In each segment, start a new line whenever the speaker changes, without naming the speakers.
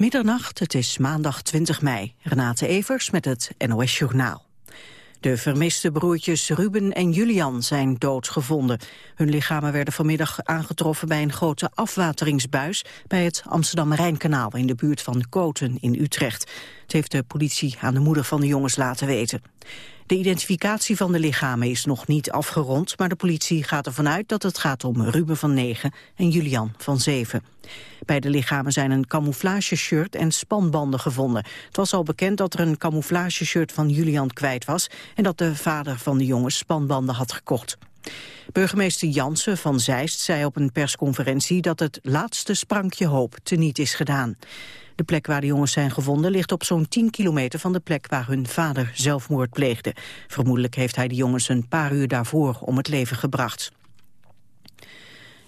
Middernacht, het is maandag 20 mei. Renate Evers met het NOS Journaal. De vermiste broertjes Ruben en Julian zijn doodgevonden. Hun lichamen werden vanmiddag aangetroffen bij een grote afwateringsbuis... bij het Amsterdam-Rijnkanaal in de buurt van Koten in Utrecht. Heeft de politie aan de moeder van de jongens laten weten. De identificatie van de lichamen is nog niet afgerond... maar de politie gaat ervan uit dat het gaat om Ruben van 9 en Julian van 7. Bij de lichamen zijn een camouflageshirt en spanbanden gevonden. Het was al bekend dat er een camouflageshirt van Julian kwijt was... en dat de vader van de jongens spanbanden had gekocht. Burgemeester Jansen van Zeist zei op een persconferentie dat het laatste sprankje hoop teniet is gedaan. De plek waar de jongens zijn gevonden ligt op zo'n 10 kilometer van de plek waar hun vader zelfmoord pleegde. Vermoedelijk heeft hij de jongens een paar uur daarvoor om het leven gebracht.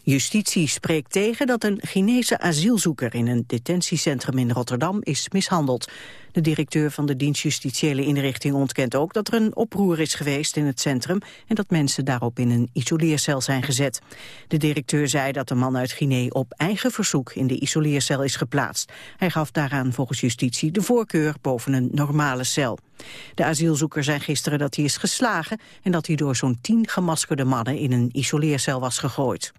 Justitie spreekt tegen dat een Chinese asielzoeker in een detentiecentrum in Rotterdam is mishandeld. De directeur van de dienst justitiële inrichting ontkent ook dat er een oproer is geweest in het centrum en dat mensen daarop in een isoleercel zijn gezet. De directeur zei dat de man uit Guinea op eigen verzoek in de isoleercel is geplaatst. Hij gaf daaraan volgens justitie de voorkeur boven een normale cel. De asielzoeker zei gisteren dat hij is geslagen en dat hij door zo'n tien gemaskerde mannen in een isoleercel was gegooid.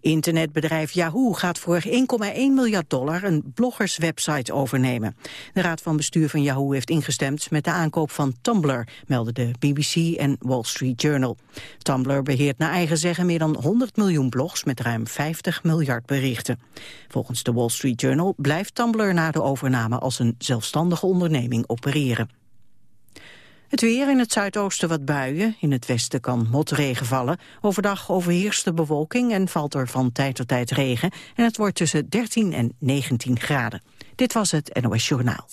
Internetbedrijf Yahoo gaat voor 1,1 miljard dollar een bloggerswebsite overnemen. De raad van bestuur van Yahoo heeft ingestemd met de aankoop van Tumblr, melden de BBC en Wall Street Journal. Tumblr beheert naar eigen zeggen meer dan 100 miljoen blogs met ruim 50 miljard berichten. Volgens de Wall Street Journal blijft Tumblr na de overname als een zelfstandige onderneming opereren. Het weer in het zuidoosten wat buien. In het westen kan motregen vallen. Overdag overheerst de bewolking en valt er van tijd tot tijd regen. En het wordt tussen 13 en 19 graden. Dit was het NOS Journaal.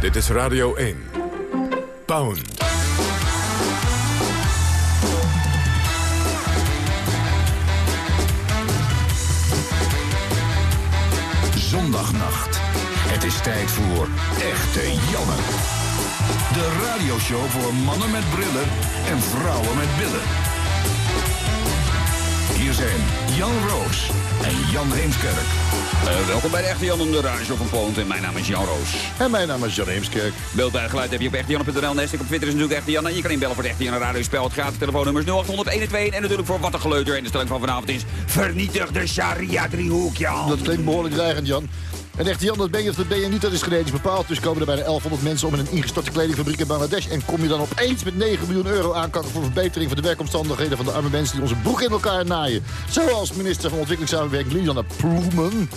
Dit is Radio 1. Pound. Zondagnacht. Het is tijd voor Echte Janne. De radioshow voor mannen met brillen en vrouwen met billen. Hier zijn Jan Roos en Jan Heemskerk.
Uh, welkom bij de Echte Jan, de radioshow van Poont. En mijn naam is Jan Roos.
En mijn naam is Jan Heemskerk.
Beeld bij geluid heb je op echtejan.nl. Nest op Twitter is natuurlijk Echte Jan. En je kan inbellen voor het Echte Jan radiospel. Het gaat telefoonnummers 0800 En natuurlijk voor wat een geleuter. En de stelling van vanavond is... Vernietig de Sharia-driehoek, Jan.
Dat klinkt behoorlijk dreigend, Jan. En echt Jan, dat ben je of dat ben je niet, dat is genetisch bepaald. Dus komen er bijna 1100 mensen om in een ingestorte kledingfabriek in Bangladesh. En kom je dan opeens met 9 miljoen euro aankakken voor verbetering van de werkomstandigheden van de arme mensen die onze broek in elkaar naaien. Zoals minister van Ontwikkelingssamenwerking Liliana Ploemen.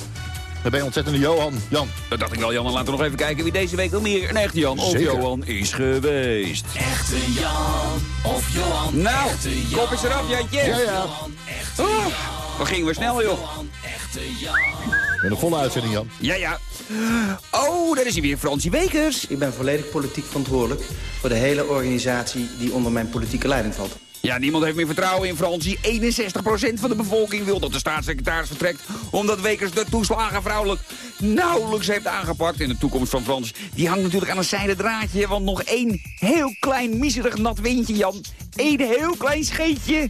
Dan ben je ontzettende Johan. Jan.
Dat dacht ik wel, Jan. En laten we nog even kijken wie deze week nog meer een echte Jan of Johan is geweest.
Echte Jan of Johan.
Nou, kop is eraf, Jantje.
Ja, ja.
Oh, we gingen we snel, joh.
Echte Jan.
Met een volle uitzending, Jan.
Ja, ja. Oh, daar is hij weer, Fransie Wekers.
Ik ben volledig politiek verantwoordelijk voor de hele organisatie die onder mijn politieke leiding valt.
Ja, niemand heeft meer vertrouwen in Fransie. 61% van de bevolking wil dat de staatssecretaris vertrekt... omdat Wekers de toeslagen vrouwelijk nauwelijks heeft aangepakt. En de toekomst van Frans die hangt natuurlijk aan een zijde draadje... want nog één heel klein, miserig nat windje, Jan. Eén heel klein scheetje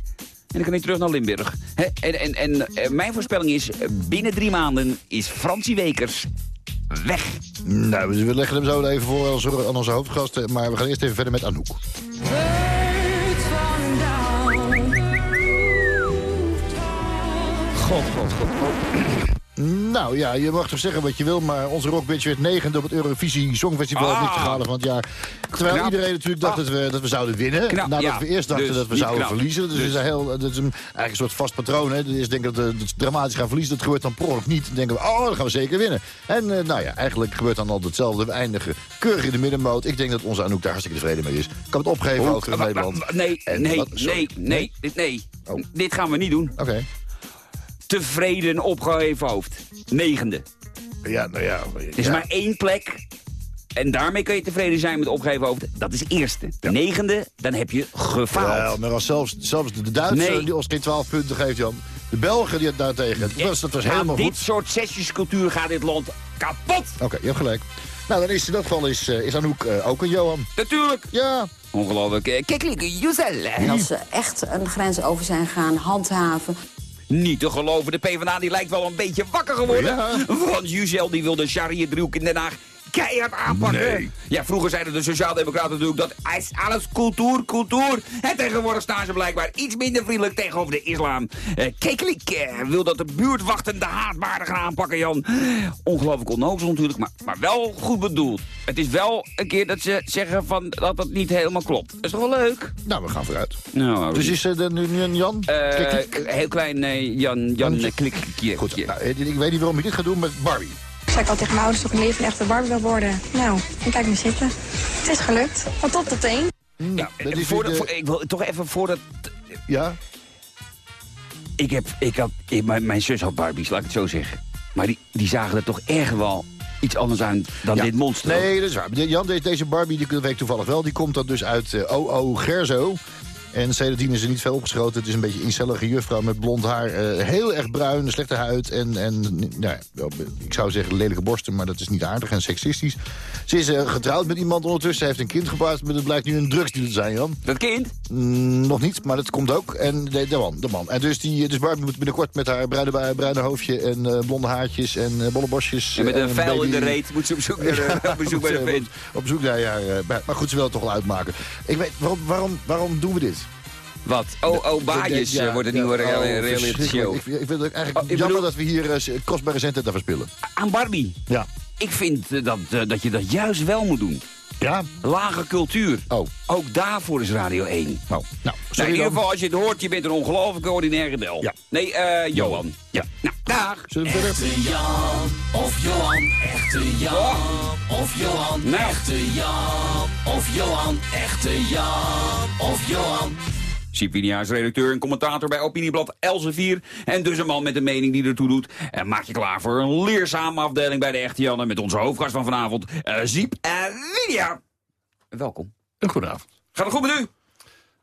dan kan ik terug naar Limburg. en, en, en eh, mijn voorspelling is, binnen drie maanden is Fransie Wekers weg.
Nou, we leggen hem zo even voor aan onze hoofdgasten. Maar we gaan eerst even verder met Anouk. God, god, god, god. Nou ja, je mag toch zeggen wat je wil, maar onze rockbitch werd negende op het Eurovisie Songfestival ah. niet te halen van het jaar. Terwijl iedereen natuurlijk dacht dat we, dat we zouden winnen. nadat we eerst dachten dus dat we zouden verliezen. Dus, dus. Is heel, dat is een, eigenlijk een soort vast patroon. Hè. Dus denken dat we dramatisch gaan verliezen. Dat gebeurt dan pro of niet. Dan denken we, oh, dan gaan we zeker winnen. En uh, nou ja, eigenlijk gebeurt dan altijd hetzelfde. We eindigen keurig in de middenmoot. Ik denk dat onze Anouk daar hartstikke tevreden mee is. Ik kan het opgeven over in Nederland.
Nee, nee, nee, nee, nee, oh. Dit gaan we niet doen.
Oké
tevreden opgeheven hoofd. Negende.
Ja, nou ja.
Er is maar één plek. En daarmee kun je tevreden zijn met opgeheven hoofd. Dat is eerste. Negende, dan heb je gefaald.
Ja, maar als zelfs, zelfs de Duitsers die ons geen 12 punten geeft, Jan. De Belgen die het daartegen. Dat was, dat was helemaal
dit
goed.
Dit soort sessiescultuur gaat dit land kapot.
Oké, je hebt gelijk. Nou, dan is in dat geval is, uh, is Anouk uh, ook een Johan.
Natuurlijk.
Ja,
Ongelooflijk. Eh, Kijk, Juzel.
En als ze echt een grens over zijn gaan handhaven...
Niet te geloven, de PvdA die lijkt wel een beetje wakker geworden.
Ja.
Want Juzel die wil de Sharia-driehoek in Den Haag keihard aanpakken. Ja, vroeger zeiden de Sociaaldemocraten natuurlijk dat is alles cultuur, cultuur. En tegenwoordig staan ze blijkbaar iets minder vriendelijk tegenover de islam. Uh, Keklik eh, wil dat de buurtwachten de haatbaarden gaan aanpakken, Jan. Ongelooflijk onnozel natuurlijk, maar, maar wel goed bedoeld. Het is wel een keer dat ze zeggen van dat het niet helemaal klopt. Dat is toch wel leuk?
Nou, we gaan vooruit.
Nou,
Dus is er nu een Jan?
eh,
Klik,
heel klein eh, Jan, Jan
Jan-
eh, klikje.
Goed, nou, ik weet niet waarom je dit gaat doen met Barbie.
Ik zei al tegen mijn ouders dat ik een leven een echte Barbie wil worden. Nou, en kijk me zitten. Het is gelukt. Van top tot teen.
Ja,
Dat is
voor
weer
de-
de-
voor- ik wil toch even voor dat
Ja?
Ik heb, ik had, ik- mijn, mijn zus had Barbies, laat ik het zo zeggen. Maar die, die zagen er toch erg wel iets anders aan dan
Ja.
dit monster.
Nee, dat is waar. Jan, deze- deze Barbie, die weet ik toevallig wel, die komt dan dus uit eh, OO Gerzo. En sindsdien is er niet veel opgeschoten. Het is een beetje een incellige juffrouw met blond haar. eh, heel erg bruin, slechte huid. En, en nou, ja, ik zou zeggen lelijke borsten, maar dat is niet aardig en seksistisch. Ze is eh, getrouwd met iemand ondertussen. Ze heeft een kind gebaard, maar het blijkt nu een drugsdealer te zijn, Jan.
Dat kind?
Mm, nog niet, maar dat komt ook. En de, de man, de man. En dus, die, dus Barbie moet binnenkort met haar bruine, bruine hoofdje... en eh, blonde haartjes en eh, bolle bosjes...
En met
eh,
een vijl in de reet moet ze op zoek, naar, de- op bezoek bij de
op-
vent.
Op zoek naar eh, maar goed, ze wil het toch wel uitmaken. Ik weet, waarom, waarom, waarom doen we dit?
Wat? Oh, oh, baadjes
Ja,
wordt een
ja,
nieuwe
oh,
reality show.
Ik, ik vind het eigenlijk
Oh,
jammer
bedoel-
dat we hier eh, kostbare centen aan verspillen.
Aan Barbie.
Ja.
Ik vind eh, dat, eh, dat je dat juist wel moet doen.
Ja?
Lage cultuur.
Oh.
Ook daarvoor is Radio 1.
Oh. Nou,
Nou, in ieder geval, als je het hoort, je bent een ongelooflijke ordinaire bel.
Ja.
Nee, eh, Johan. Ja. Nou, dag.
Zullen we verder?
Echte Jan of Johan, echte Jan of Johan,
Nou.
echte Jan of Johan, echte Jan of Johan.
Sipinia is redacteur en commentator bij Opinieblad Elsevier. En dus een man met een mening die ertoe doet. En maak je klaar voor een leerzame afdeling bij de Echte Janne... met onze hoofdgast van vanavond, eh Ziep en Lydia. Welkom.
Een goedenavond.
Gaat het goed met u?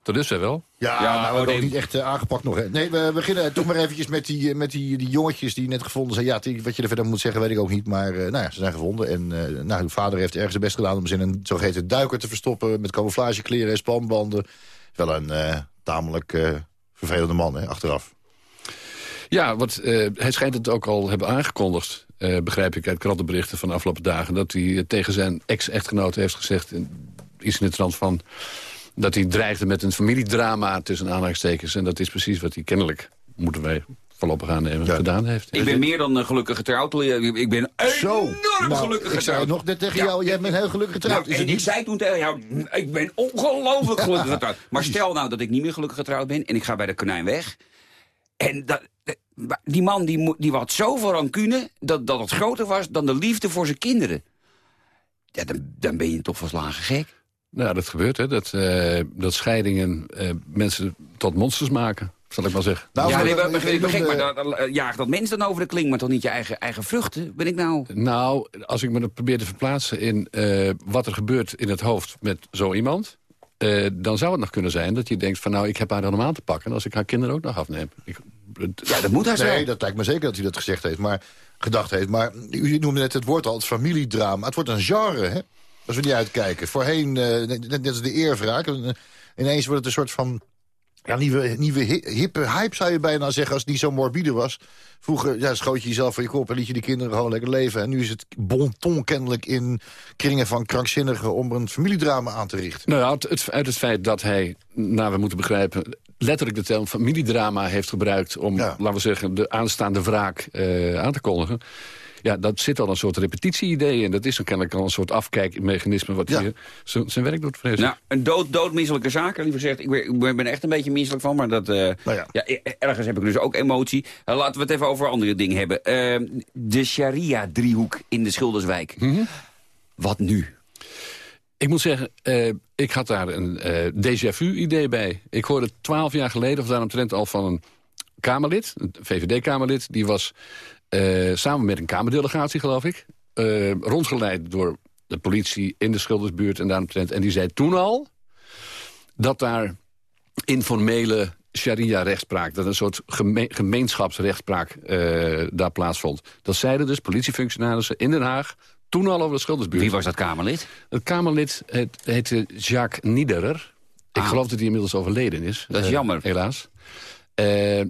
Tot dusver wel.
Ja,
Ja,
nou, we hebben
nee.
ook niet echt eh, aangepakt nog. Hè. Nee, we beginnen toch maar eventjes met die, eh, met die, die jongetjes die net gevonden zijn. Ja, die- wat je er verder moet zeggen, weet ik ook niet. Maar eh, nou ja, ze zijn gevonden. En eh nou, uw vader heeft ergens zijn best gedaan om ze in een zogeheten duiker te verstoppen. Met camouflagekleren en spanbanden. Wel een eh, tamelijk eh, vervelende man, hè, achteraf.
Ja, wat, eh, hij schijnt het ook al hebben aangekondigd... eh, begrijp ik uit krantenberichten van de afgelopen dagen... dat hij tegen zijn ex-echtgenoot heeft gezegd... iets in de trant van... dat hij dreigde met een familiedrama tussen aanhalingstekens. En dat is precies wat hij kennelijk, moeten wij voorlopig aannemen,
Ja.
gedaan heeft.
Ik ben meer dan eh, gelukkig getrouwd. Ik ben
Zo,
enorm
nou,
gelukkig
ik zei
getrouwd.
nog net tegen
Ja.
jou, jij bent heel gelukkig getrouwd.
Nou,
is
en
het
ik zei toen tegen jou, "Mm, ik ben ongelooflijk gelukkig getrouwd. Maar stel nou dat ik niet meer gelukkig getrouwd ben en ik ga bij de konijn weg. En dat, dat- die man die, die had zoveel rancune dat, dat het groter was dan de liefde voor zijn kinderen. Ja, dan, dan ben je toch verslagen gek.
Nou, dat gebeurt, hè. Dat, eh, dat scheidingen eh, mensen tot monsters maken, zal ik maar zeggen.
Nou,
ja,
maar
nee, maar
noemde-
dan, dan jaagt dat mens dan over de kling, maar toch niet je eigen, eigen vruchten? Ben ik nou...
Nou, als ik me dan probeer te verplaatsen in eh, wat er gebeurt in het hoofd met zo iemand... eh, dan zou het nog kunnen zijn dat je denkt van... nou, ik heb haar dan om aan te pakken als ik haar kinderen ook nog afneem. Ik,
Ja, dat moet hij zo.
Nee, dat lijkt me zeker dat hij dat gezegd heeft, maar gedacht heeft. Maar u noemde net het woord al, het familiedrama. Het wordt een genre, hè? Als we niet uitkijken. Voorheen, eh, net, als de eerwraak. eh, Ineens wordt het een soort van ja, nieuwe, nieuwe hi- hippe hype, zou je bijna zeggen, als het niet zo morbide was. Vroeger ja, schoot je jezelf voor je kop en liet je de kinderen gewoon lekker leven. En nu is het bon ton kennelijk in kringen van krankzinnigen... om een familiedrama aan te richten.
Nou ja, het, het- uit het feit dat hij, nou we moeten begrijpen... letterlijk de term familiedrama heeft gebruikt... om,
Ja.
laten we zeggen, de aanstaande wraak eh, aan te kondigen... Ja, dat zit al een soort repetitie-idee in. Dat is dan kennelijk al een soort afkijkmechanisme... wat
Ja.
hier zijn zijn werk doet, vrees ik.
Nou, een dood, doodmisselijke zaak, liever gezegd. Ik ben, ik ben ben er echt een beetje misselijk van, maar dat, eh,
Nou ja.
ja. e- ergens heb ik dus ook emotie. Eh, laten we het even over andere dingen hebben. Eh, de Sharia-driehoek in de Schilderswijk. Wat nu?
Ik moet zeggen, eh, ik had daar een eh déjà vu-idee bij. Ik hoorde twaalf jaar geleden, of daaromtrent al van een Kamerlid... een VVD-Kamerlid, die was eh, samen met een Kamerdelegatie, geloof ik... eh, rondgeleid door de politie in de Schildersbuurt en daaromtrent. En die zei toen al dat daar informele sharia-rechtspraak... dat een soort geme gemeenschapsrechtspraak eh, daar plaatsvond. Dat zeiden dus politiefunctionarissen in Den Haag toen al over de schildersbuurt.
Wie was dat Kamerlid?
Het Kamerlid het, heette Jacques Niederer. Ik ah. geloof dat hij inmiddels overleden is.
Dat is jammer.
Helaas.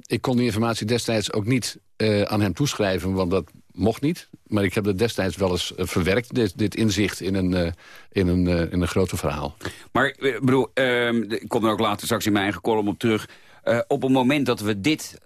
Ik kon die informatie destijds ook niet uh, aan hem toeschrijven, want dat mocht niet. Maar ik heb dat destijds wel eens verwerkt, dit, inzicht in een, in een, in een groter verhaal.
Maar ik bedoel, ehm, ik kom er ook later straks in mijn eigen column op terug. op het moment dat we dit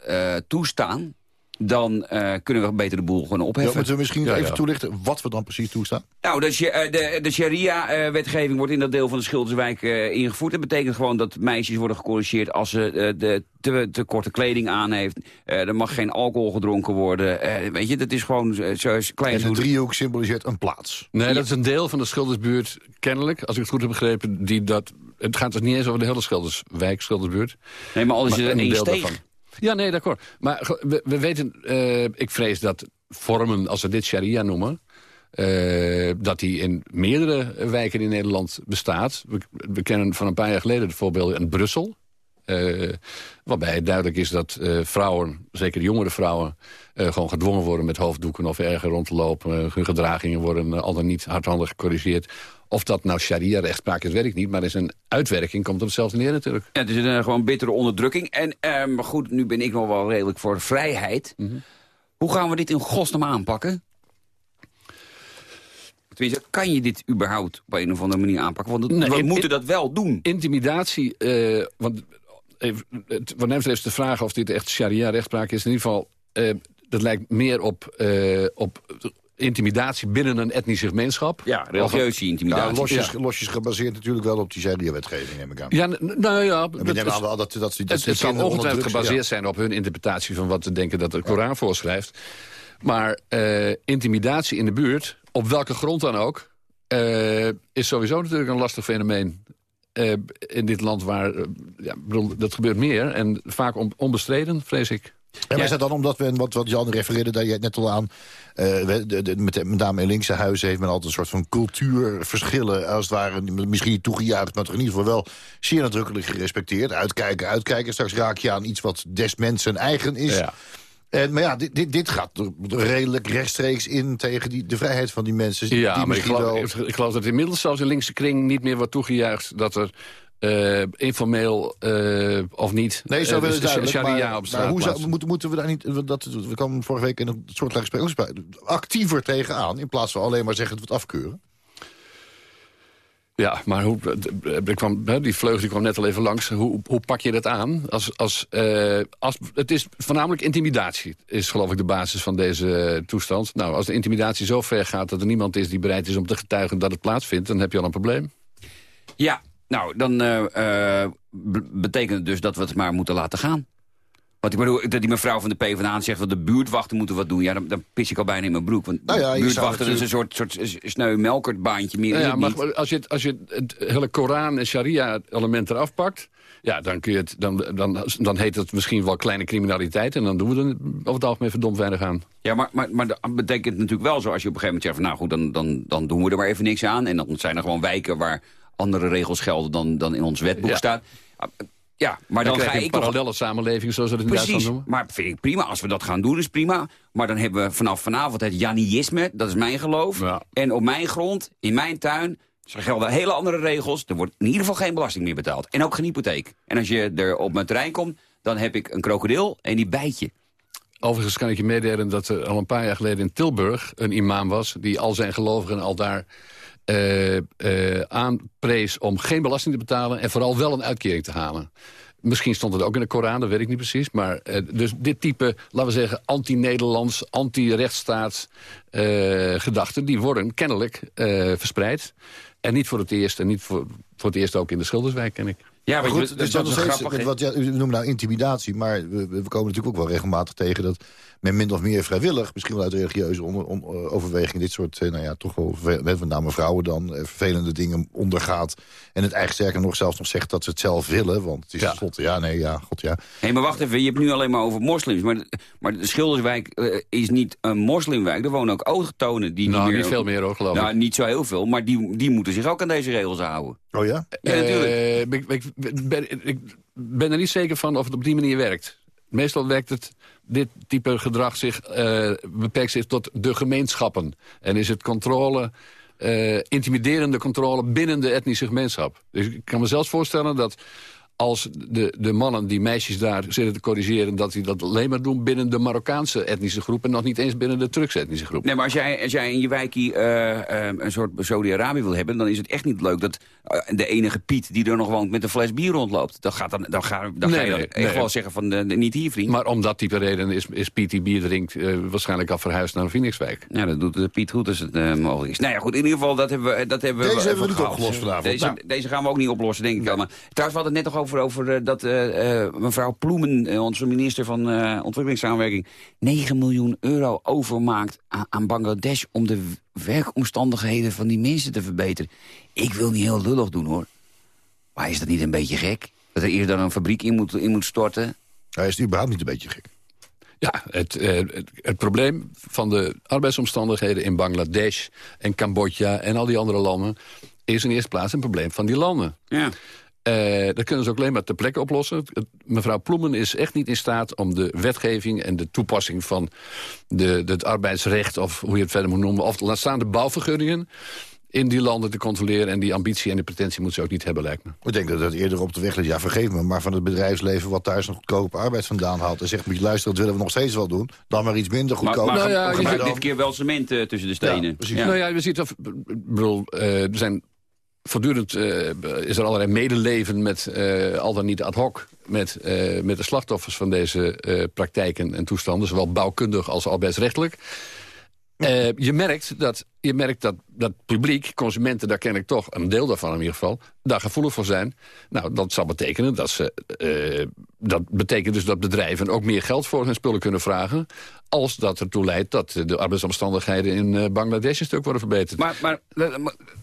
toestaan dan uh, kunnen we beter de boel gewoon opheffen. Ja,
moeten we misschien even toelichten wat we dan precies toestaan?
Nou, de, de, de sharia-wetgeving wordt in dat deel van de Schilderswijk uh, ingevoerd. Dat betekent gewoon dat meisjes worden gecorrigeerd als ze uh, de te, te, korte kleding aan heeft. er mag geen alcohol gedronken worden. weet je, dat is gewoon zo klein.
En de driehoek symboliseert een plaats.
Nee, dat is een deel van de Schildersbuurt, kennelijk, als ik het goed heb begrepen, die dat... Het gaat dus niet eens over de hele Schilderswijk, Schildersbuurt.
Nee, maar als je er één steeg... Daarvan.
Ja, nee, d'accord. Maar we, we weten, uh, ik vrees dat vormen, als we dit sharia noemen... Uh, dat die in meerdere wijken in Nederland bestaat. We, kennen van een paar jaar geleden de voorbeelden in Brussel. Uh, waarbij duidelijk is dat vrouwen, zeker jongere vrouwen... Gewoon gedwongen worden met hoofddoeken of erger rond te lopen. hun gedragingen worden al dan niet hardhandig gecorrigeerd. Of dat nou sharia-rechtspraak is, weet ik niet. Maar er is een uitwerking, komt op hetzelfde neer natuurlijk.
Ja, het is een gewoon bittere onderdrukking. En ehm, goed, nu ben ik nog wel redelijk voor vrijheid. Mm -hmm. Hoe gaan we dit in godsnaam aanpakken? Tenminste, kan je dit überhaupt op een of andere manier aanpakken? Want nee, we moeten dat wel doen.
Intimidatie, uh, want even, wat de vraag of dit echt sharia-rechtspraak is... in ieder geval, uh, dat lijkt meer op, uh, op intimidatie binnen een etnische gemeenschap.
Ja, religieuze intimidatie.
Ja, losjes, losjes gebaseerd natuurlijk wel op die sharia-wetgeving, neem ik aan.
Ja, nou ja...
We nemen aan dat, dat, dat,
het, het zal ongetwijfeld gebaseerd zijn op hun interpretatie... van wat ze denken dat de Koran voorschrijft. Maar uh, intimidatie in de buurt, op welke grond dan ook... Uh, is sowieso natuurlijk een lastig fenomeen. Uh, in dit land waar, ja, bedoel, dat gebeurt meer en vaak onbestreden, vrees ik.
En is dat dan omdat we, wat, wat Jan refereerde, daar je net al aan... De, de, met, met name in linkse huizen heeft men altijd een soort van cultuurverschillen... als het ware, misschien niet toegejuicht, maar toch in ieder geval wel... zeer nadrukkelijk gerespecteerd. Uitkijken, uitkijken. Straks raak je aan iets wat des mensen eigen is... Ja. En, maar ja, dit, dit, dit, gaat redelijk rechtstreeks in tegen die, de vrijheid van die mensen.
Ja,
die
maar ik geloof, wel... ik geloof, dat inmiddels zelfs in linkse kring niet meer wordt toegejuicht... dat er uh, informeel uh, of niet.
Nee, zo uh, is duidelijk. Sharia maar, op straat maar hoe zou, moeten, moeten we daar niet... Dat, we kwamen vorige week in een soort gesprek actiever tegenaan... in plaats van alleen maar zeggen dat we het afkeuren?
Ja, maar hoe, kwam, die vleugel die kwam net al even langs. Hoe, hoe pak je dat aan? Als, als, uh, als, het is voornamelijk intimidatie, is geloof ik de basis van deze toestand. Nou, als de intimidatie zo ver gaat dat er niemand is die bereid is om te getuigen dat het plaatsvindt... dan heb je al een probleem.
Ja, nou, dan uh, betekent het dus dat we het maar moeten laten gaan. Want ik bedoel, dat die mevrouw van de PvdA zegt... dat de buurtwachten moeten wat doen. Ja, dan, dan pis ik al bijna in mijn broek. Want nou ja, buurtwachten is een soort, soort sneu melkertbaantje. Meer
ja, maar als je, het, als je het hele Koran- en Sharia-element eraf pakt... Ja, dan, kun je het, dan, dan, dan heet het misschien wel kleine criminaliteit... en dan doen we er over het algemeen verdomd weinig aan.
Ja, maar, maar, maar dat betekent natuurlijk wel zo... als je op een gegeven moment zegt... Van, nou goed, dan, dan, dan doen we er maar even niks aan... en dan zijn er gewoon wijken waar andere regels gelden dan, dan in ons wetboek ja. staat. Ja, maar dan, dan ga ik
een parallele samenleving, zoals we het in Precies, noemen.
maar vind ik prima. Als we dat gaan doen, is prima. Maar dan hebben we vanaf vanavond het Janiïsme, dat is mijn geloof. En op mijn grond, in mijn tuin, gelden hele andere regels. Er wordt in ieder geval geen belasting meer betaald. En ook geen hypotheek. En als je er op mijn terrein komt, dan heb ik een krokodil en die bijt je.
Overigens kan ik je meedelen dat er al een paar jaar geleden in Tilburg... een imam was die al zijn gelovigen al daar aanprees om geen belasting te betalen... en vooral wel een uitkering te halen. Misschien stond het ook in de Koran, dat weet ik niet precies. Maar uh, dus dit type, laten we zeggen, anti-Nederlands, anti-rechtsstaat gedachten... die worden kennelijk verspreid. En niet voor het eerst, en niet voor, voor het eerst ook in de Schilderswijk, ken ik.
Ja, maar goed, dus dat is grappig. Wat, ja, u noemt nou intimidatie, maar we, we, komen natuurlijk ook wel regelmatig tegen... dat men min of meer vrijwillig, misschien wel uit religieuze onder, om, uh, overweging... dit soort, uh, nou ja, toch wel, met name vrouwen dan, uh, vervelende dingen ondergaat... en het eigen sterker nog zelfs nog zegt dat ze het zelf willen. Want het is ja. Ja, nee, ja, god, ja.
Nee, maar wacht even, je hebt nu alleen maar over moslims. Maar, maar de Schilderswijk is niet een moslimwijk. Er wonen ook autochtonen die
nou,
niet meer...
niet veel meer hoor, geloof
nou, niet zo heel veel, maar die, die moeten zich ook aan deze regels houden.
Oh ja?
Ja, natuurlijk.
Ik, ik, ben, ik ben er niet zeker van of het op die manier werkt. Meestal werkt het, dit type gedrag zich, uh, beperkt zich tot de gemeenschappen. En is het controle, uh, intimiderende controle binnen de etnische gemeenschap. Dus ik kan me zelfs voorstellen dat als de, de mannen die meisjes daar zitten te corrigeren... dat die dat alleen maar doen binnen de Marokkaanse etnische groep... en nog niet eens binnen de Turkse etnische groep.
Nee, maar als jij, als jij in je wijkie uh, een soort Saudi-Arabië wil hebben... dan is het echt niet leuk dat uh, de enige Piet die er nog woont... met een fles bier rondloopt. Dan, gaat dan, dan, ga, dan nee, ga je dan nee, echt nee. wel zeggen van niet hier, vriend.
Maar om dat type reden is, is Piet die bier drinkt... waarschijnlijk al verhuisd naar Phoenixwijk.
Ja, dat doet Piet goed als het mogelijk is. Nou ja, goed, in ieder geval, dat hebben we, dat hebben
deze
we
hebben we niet opgelost vanavond.
Deze, nou. deze gaan we ook niet oplossen, denk ik wel. Maar, trouwens, we hadden het net nog over... over dat uh, uh, mevrouw Ploemen, uh, onze minister van ontwikkelingssamenwerking... 9 miljoen euro overmaakt aan, aan, Bangladesh... om de werkomstandigheden van die mensen te verbeteren. Ik wil niet heel lullig doen, hoor. Maar is dat niet een beetje gek? Dat er eerder dan een fabriek in moet, in moet storten?
Hij is überhaupt niet een beetje gek.
Ja, het, het, het, probleem van de arbeidsomstandigheden in Bangladesh en Cambodja en al die andere landen... is in eerste plaats een probleem van die landen.
Ja.
Uh, dat kunnen ze ook alleen maar ter plekke oplossen. Mevrouw Ploemen is echt niet in staat om de wetgeving... en de toepassing van de, de het arbeidsrecht, of hoe je het verder moet noemen... of laat staan de bouwvergunningen in die landen te controleren. En die ambitie en die pretentie moet ze ook niet hebben, lijkt me.
Ik denk dat dat eerder op de weg ligt. Ja, vergeef me, maar van het bedrijfsleven wat thuis nog goedkope arbeid vandaan haalt... en zegt, moet je luisteren, dat willen we nog steeds wel doen. Dan maar iets minder goedkoop.
Maar, maar, nou ja, je dit keer wel cement uh, tussen de stenen.
Ja, ja. Nou ja, we zien dat... Bedoel, uh, er zijn voortdurend uh, is er allerlei medeleven met, uh, al dan niet ad hoc... met, uh, met de slachtoffers van deze praktijken en toestanden... zowel bouwkundig als arbeidsrechtelijk. Je merkt, dat, je merkt dat, dat publiek, consumenten, daar ken ik toch... een deel daarvan in ieder geval, daar gevoelig voor zijn. Nou, dat zal betekenen dat ze... dat betekent dus dat bedrijven ook meer geld voor hun spullen kunnen vragen... als dat ertoe leidt dat de arbeidsomstandigheden in Bangladesh een stuk worden verbeterd.
Maar, maar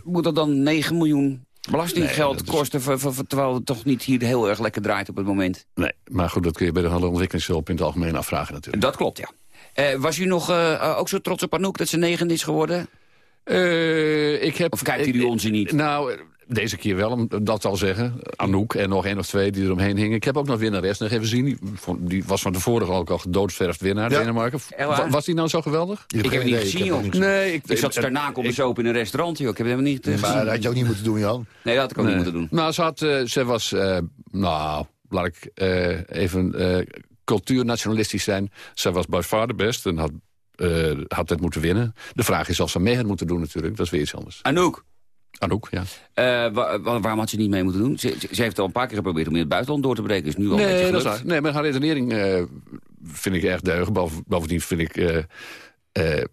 moet dat dan 9 miljoen belastinggeld nee, kosten... Is... terwijl het toch niet hier heel erg lekker draait op het moment?
Nee, maar goed, dat kun je bij de ontwikkelingshulp in het algemeen afvragen natuurlijk.
Dat klopt, ja. Uh, was u nog uh, ook zo trots op Anouk dat ze negen is geworden?
Uh, ik heb,
of kijkt u die onzin niet?
Nou, deze keer wel, dat zal zeggen. Anouk en nog één of twee die eromheen hingen. Ik heb ook nog winnares nog even zien. Die, die was van tevoren ook al gedoodverfd winnaar, ja. Denemarken. Was die nou zo zo geweldig?
Ik, heb hem niet gezien, joh. Nee, ik, ik zat daarna op de in een restaurant, joh. Ik heb hem niet uh,
Maar dat had je ook niet moeten doen, Jan.
Nee, dat had ik ook nee. niet moeten doen.
Nou, ze, had, uh, ze was, uh, nou, laat ik even cultuurnationalistisch zijn. Ze was by far de best en had, had het moeten winnen. De vraag is of ze mee had moeten doen natuurlijk. Dat is weer iets anders.
Anouk?
Anouk, ja.
Uh, waar, waarom had ze niet mee moeten doen? Ze, ze, heeft al een paar keer geprobeerd om in het buitenland door te breken. Is nu al
nee,
een
dat is. Nee, maar haar redenering uh, vind ik erg deugd. Bovendien vind ik, uh,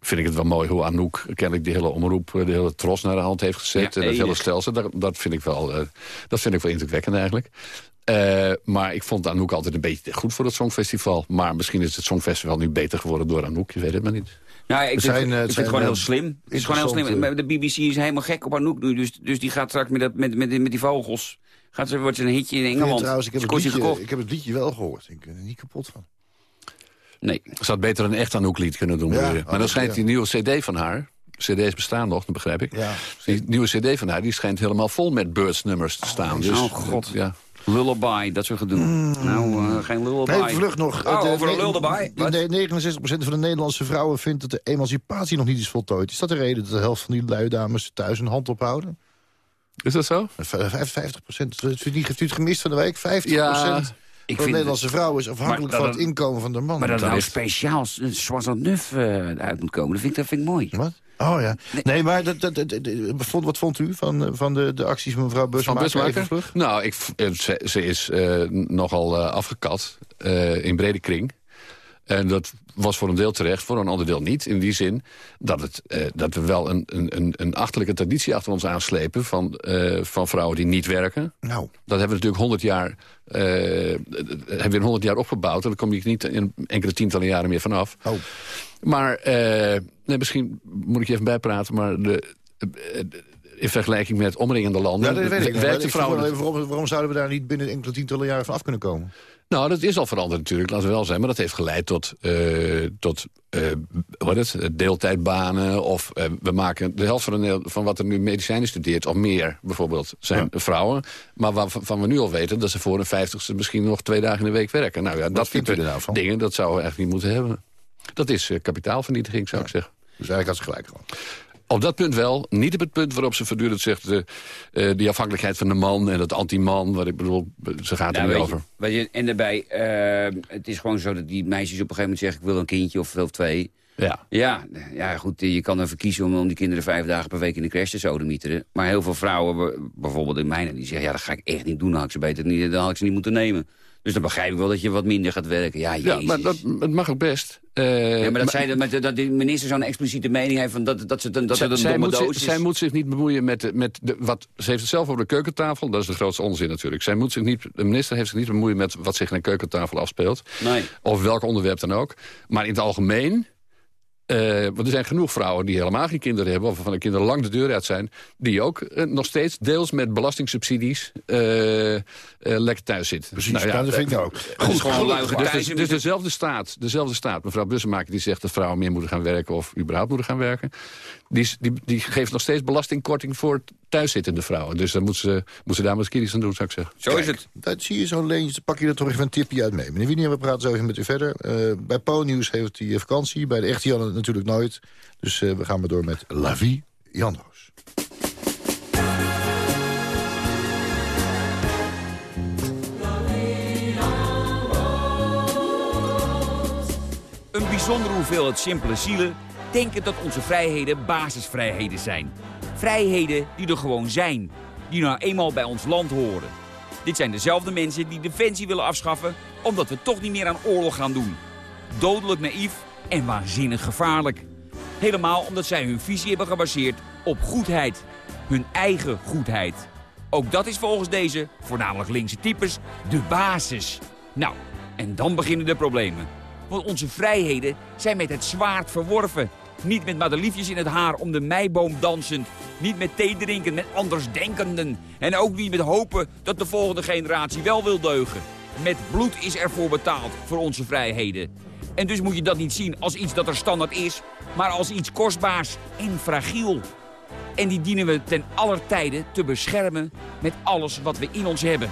vind ik het wel mooi hoe Anouk kennelijk de hele omroep, de hele tros naar de hand heeft gezet. Ja, en het hele stelsel, dat, dat, vind ik wel, dat vind ik wel indrukwekkend eigenlijk. Maar ik vond Anouk altijd een beetje goed voor het Songfestival. Maar misschien is het Songfestival nu beter geworden door Anouk. Je weet het maar niet.
Nou, ik, vind, zijn, ik vind het gewoon heel slim. Het is gewoon heel slim. De BBC is helemaal gek op Anouk nu. Dus, dus die gaat straks met, dat, met, met, met die vogels... Gaat ze, wordt ze een hitje in Engeland.
Trouwens, ik heb, het liedje, ik heb het liedje wel gehoord. Ik ben er niet kapot van.
Nee. Ze had beter een echt Anouk-lied kunnen doen. Ja, maar dan schijnt die nieuwe cd van haar... CD's bestaan nog, dat begrijp ik. Ja, die nieuwe cd van haar die schijnt helemaal vol met Birds-nummers te staan.
Oh,
dus,
oh god. Ja. Lullaby, dat soort gedoe. Mm. Nou, uh, geen lullaby.
Nee, vlug nog.
Oh, de, over een lullaby?
De, 69% van de Nederlandse vrouwen vindt dat de emancipatie nog niet is voltooid. Is dat de reden dat de helft van die lui dames thuis een hand ophouden?
Is dat zo?
50 procent. Heeft u het gemist van de week? 50 ja. Ik de Nederlandse vrouw is afhankelijk van het inkomen van de man.
Maar dat nou speciaal zoals dat nuf uh, uit moet komen, dat vind, dat vind ik mooi.
Wat? Oh ja. Nee, maar dat, dat, dat, wat vond u van, van de, de acties van mevrouw Busmaker?
Nou, ik, ze, ze is uh, nogal uh, afgekat uh, in brede kring. En dat was voor een deel terecht, voor een ander deel niet. In die zin dat, het, uh, dat we wel een, een, een achterlijke traditie achter ons aanslepen... van, uh, van vrouwen die niet werken.
Nou.
Dat hebben we natuurlijk 100 jaar, uh, hebben we in 100 jaar opgebouwd. En daar kom je niet in enkele tientallen jaren meer vanaf.
Oh.
Maar nee, misschien moet ik je even bijpraten... maar de, in vergelijking met omringende landen...
Ja, dat weet ik. Werkt de vrouwen... waarom, waarom zouden we daar niet binnen enkele tientallen jaren van af kunnen komen?
Nou, dat is al veranderd natuurlijk, laten we wel zijn. Maar dat heeft geleid tot, uh, tot uh, wat het, deeltijdbanen. Of uh, we maken de helft van, de, van wat er nu medicijnen studeert... of meer bijvoorbeeld, zijn vrouwen. Maar waarvan we nu al weten dat ze voor een vijftigste... misschien nog twee dagen in de week werken. Nou ja, dat
vindt u nou van?
dingen, dat zouden we eigenlijk niet moeten hebben. Dat is kapitaalvernietiging, zou ik zeggen.
Dus eigenlijk had ze gelijk gewoon.
Op dat punt wel. Niet op het punt waarop ze voortdurend zegt... De, uh, die afhankelijkheid van de man en dat anti-man. Wat ik bedoel, ze gaat er niet over.
je, en daarbij, uh, het is gewoon zo dat die meisjes op een gegeven moment zeggen... ik wil een kindje of, of twee.
Ja.
ja. Ja, goed, je kan ervoor kiezen om, om die kinderen vijf dagen per week in de crash te sodemieteren. Maar heel veel vrouwen, bijvoorbeeld in mijne, die zeggen... ja, dat ga ik echt niet doen, dan had ik ze beter niet, dan had ik ze niet moeten nemen. Dus dan begrijp ik wel dat je wat minder gaat werken. Ja,
ja maar dat, het mag ook best.
Uh, ja, maar dat, zij, dat, dat de minister zo'n expliciete mening heeft... Van dat, dat, ze, dat zij, het een zij
moet,
zich,
is. zij moet zich niet bemoeien met, met de, wat... Ze heeft het zelf over de keukentafel. Dat is de grootste onzin natuurlijk. Zij moet zich niet, de minister heeft zich niet bemoeien met wat zich aan de keukentafel afspeelt.
Nee.
Of welk onderwerp dan ook. Maar in het algemeen uh, want er zijn genoeg vrouwen die helemaal geen kinderen hebben... of waarvan de kinderen lang de deur uit zijn... die ook uh, nog steeds deels met belastingssubsidies uh, lekker thuis zitten.
Precies, nou, ja, dat vind ik ook.
Goed, goed, dus, dus, dus dezelfde staat, dezelfde staat, mevrouw Bussemaker... die zegt dat vrouwen meer moeten gaan werken of überhaupt moeten gaan werken... die, die, die geeft nog steeds belastingkorting voor thuiszittende vrouwen. Dus dan moeten ze, moeten ze daar maar eens kritisch aan doen, zou ik zeggen.
Zo is het.
Dat zie je zo'n leentje, pak je er toch even een tipje uit mee. Meneer Wiener, we praten zo even met u verder. Uh, bij Po-nieuws heeft hij vakantie, bij de echte Jan natuurlijk nooit. Dus uh, we gaan maar door met La Vie Jan Roos.
Een bijzondere hoeveelheid simpele zielen denken dat onze vrijheden basisvrijheden zijn. Vrijheden die er gewoon zijn, die nou eenmaal bij ons land horen. Dit zijn dezelfde mensen die defensie willen afschaffen... omdat we toch niet meer aan oorlog gaan doen. Dodelijk naïef en waanzinnig gevaarlijk. Helemaal omdat zij hun visie hebben gebaseerd op goedheid. Hun eigen goedheid. Ook dat is volgens deze, voornamelijk linkse types, de basis. Nou, en dan beginnen de problemen. Want onze vrijheden zijn met het zwaard verworven. Niet met madeliefjes in het haar om de meiboom dansend. Niet met thee drinken met andersdenkenden. En ook niet met hopen dat de volgende generatie wel wil deugen. Met bloed is ervoor betaald voor onze vrijheden. En dus moet je dat niet zien als iets dat er standaard is... maar als iets kostbaars en fragiel. En die dienen we ten aller tijde te beschermen met alles wat we in ons hebben.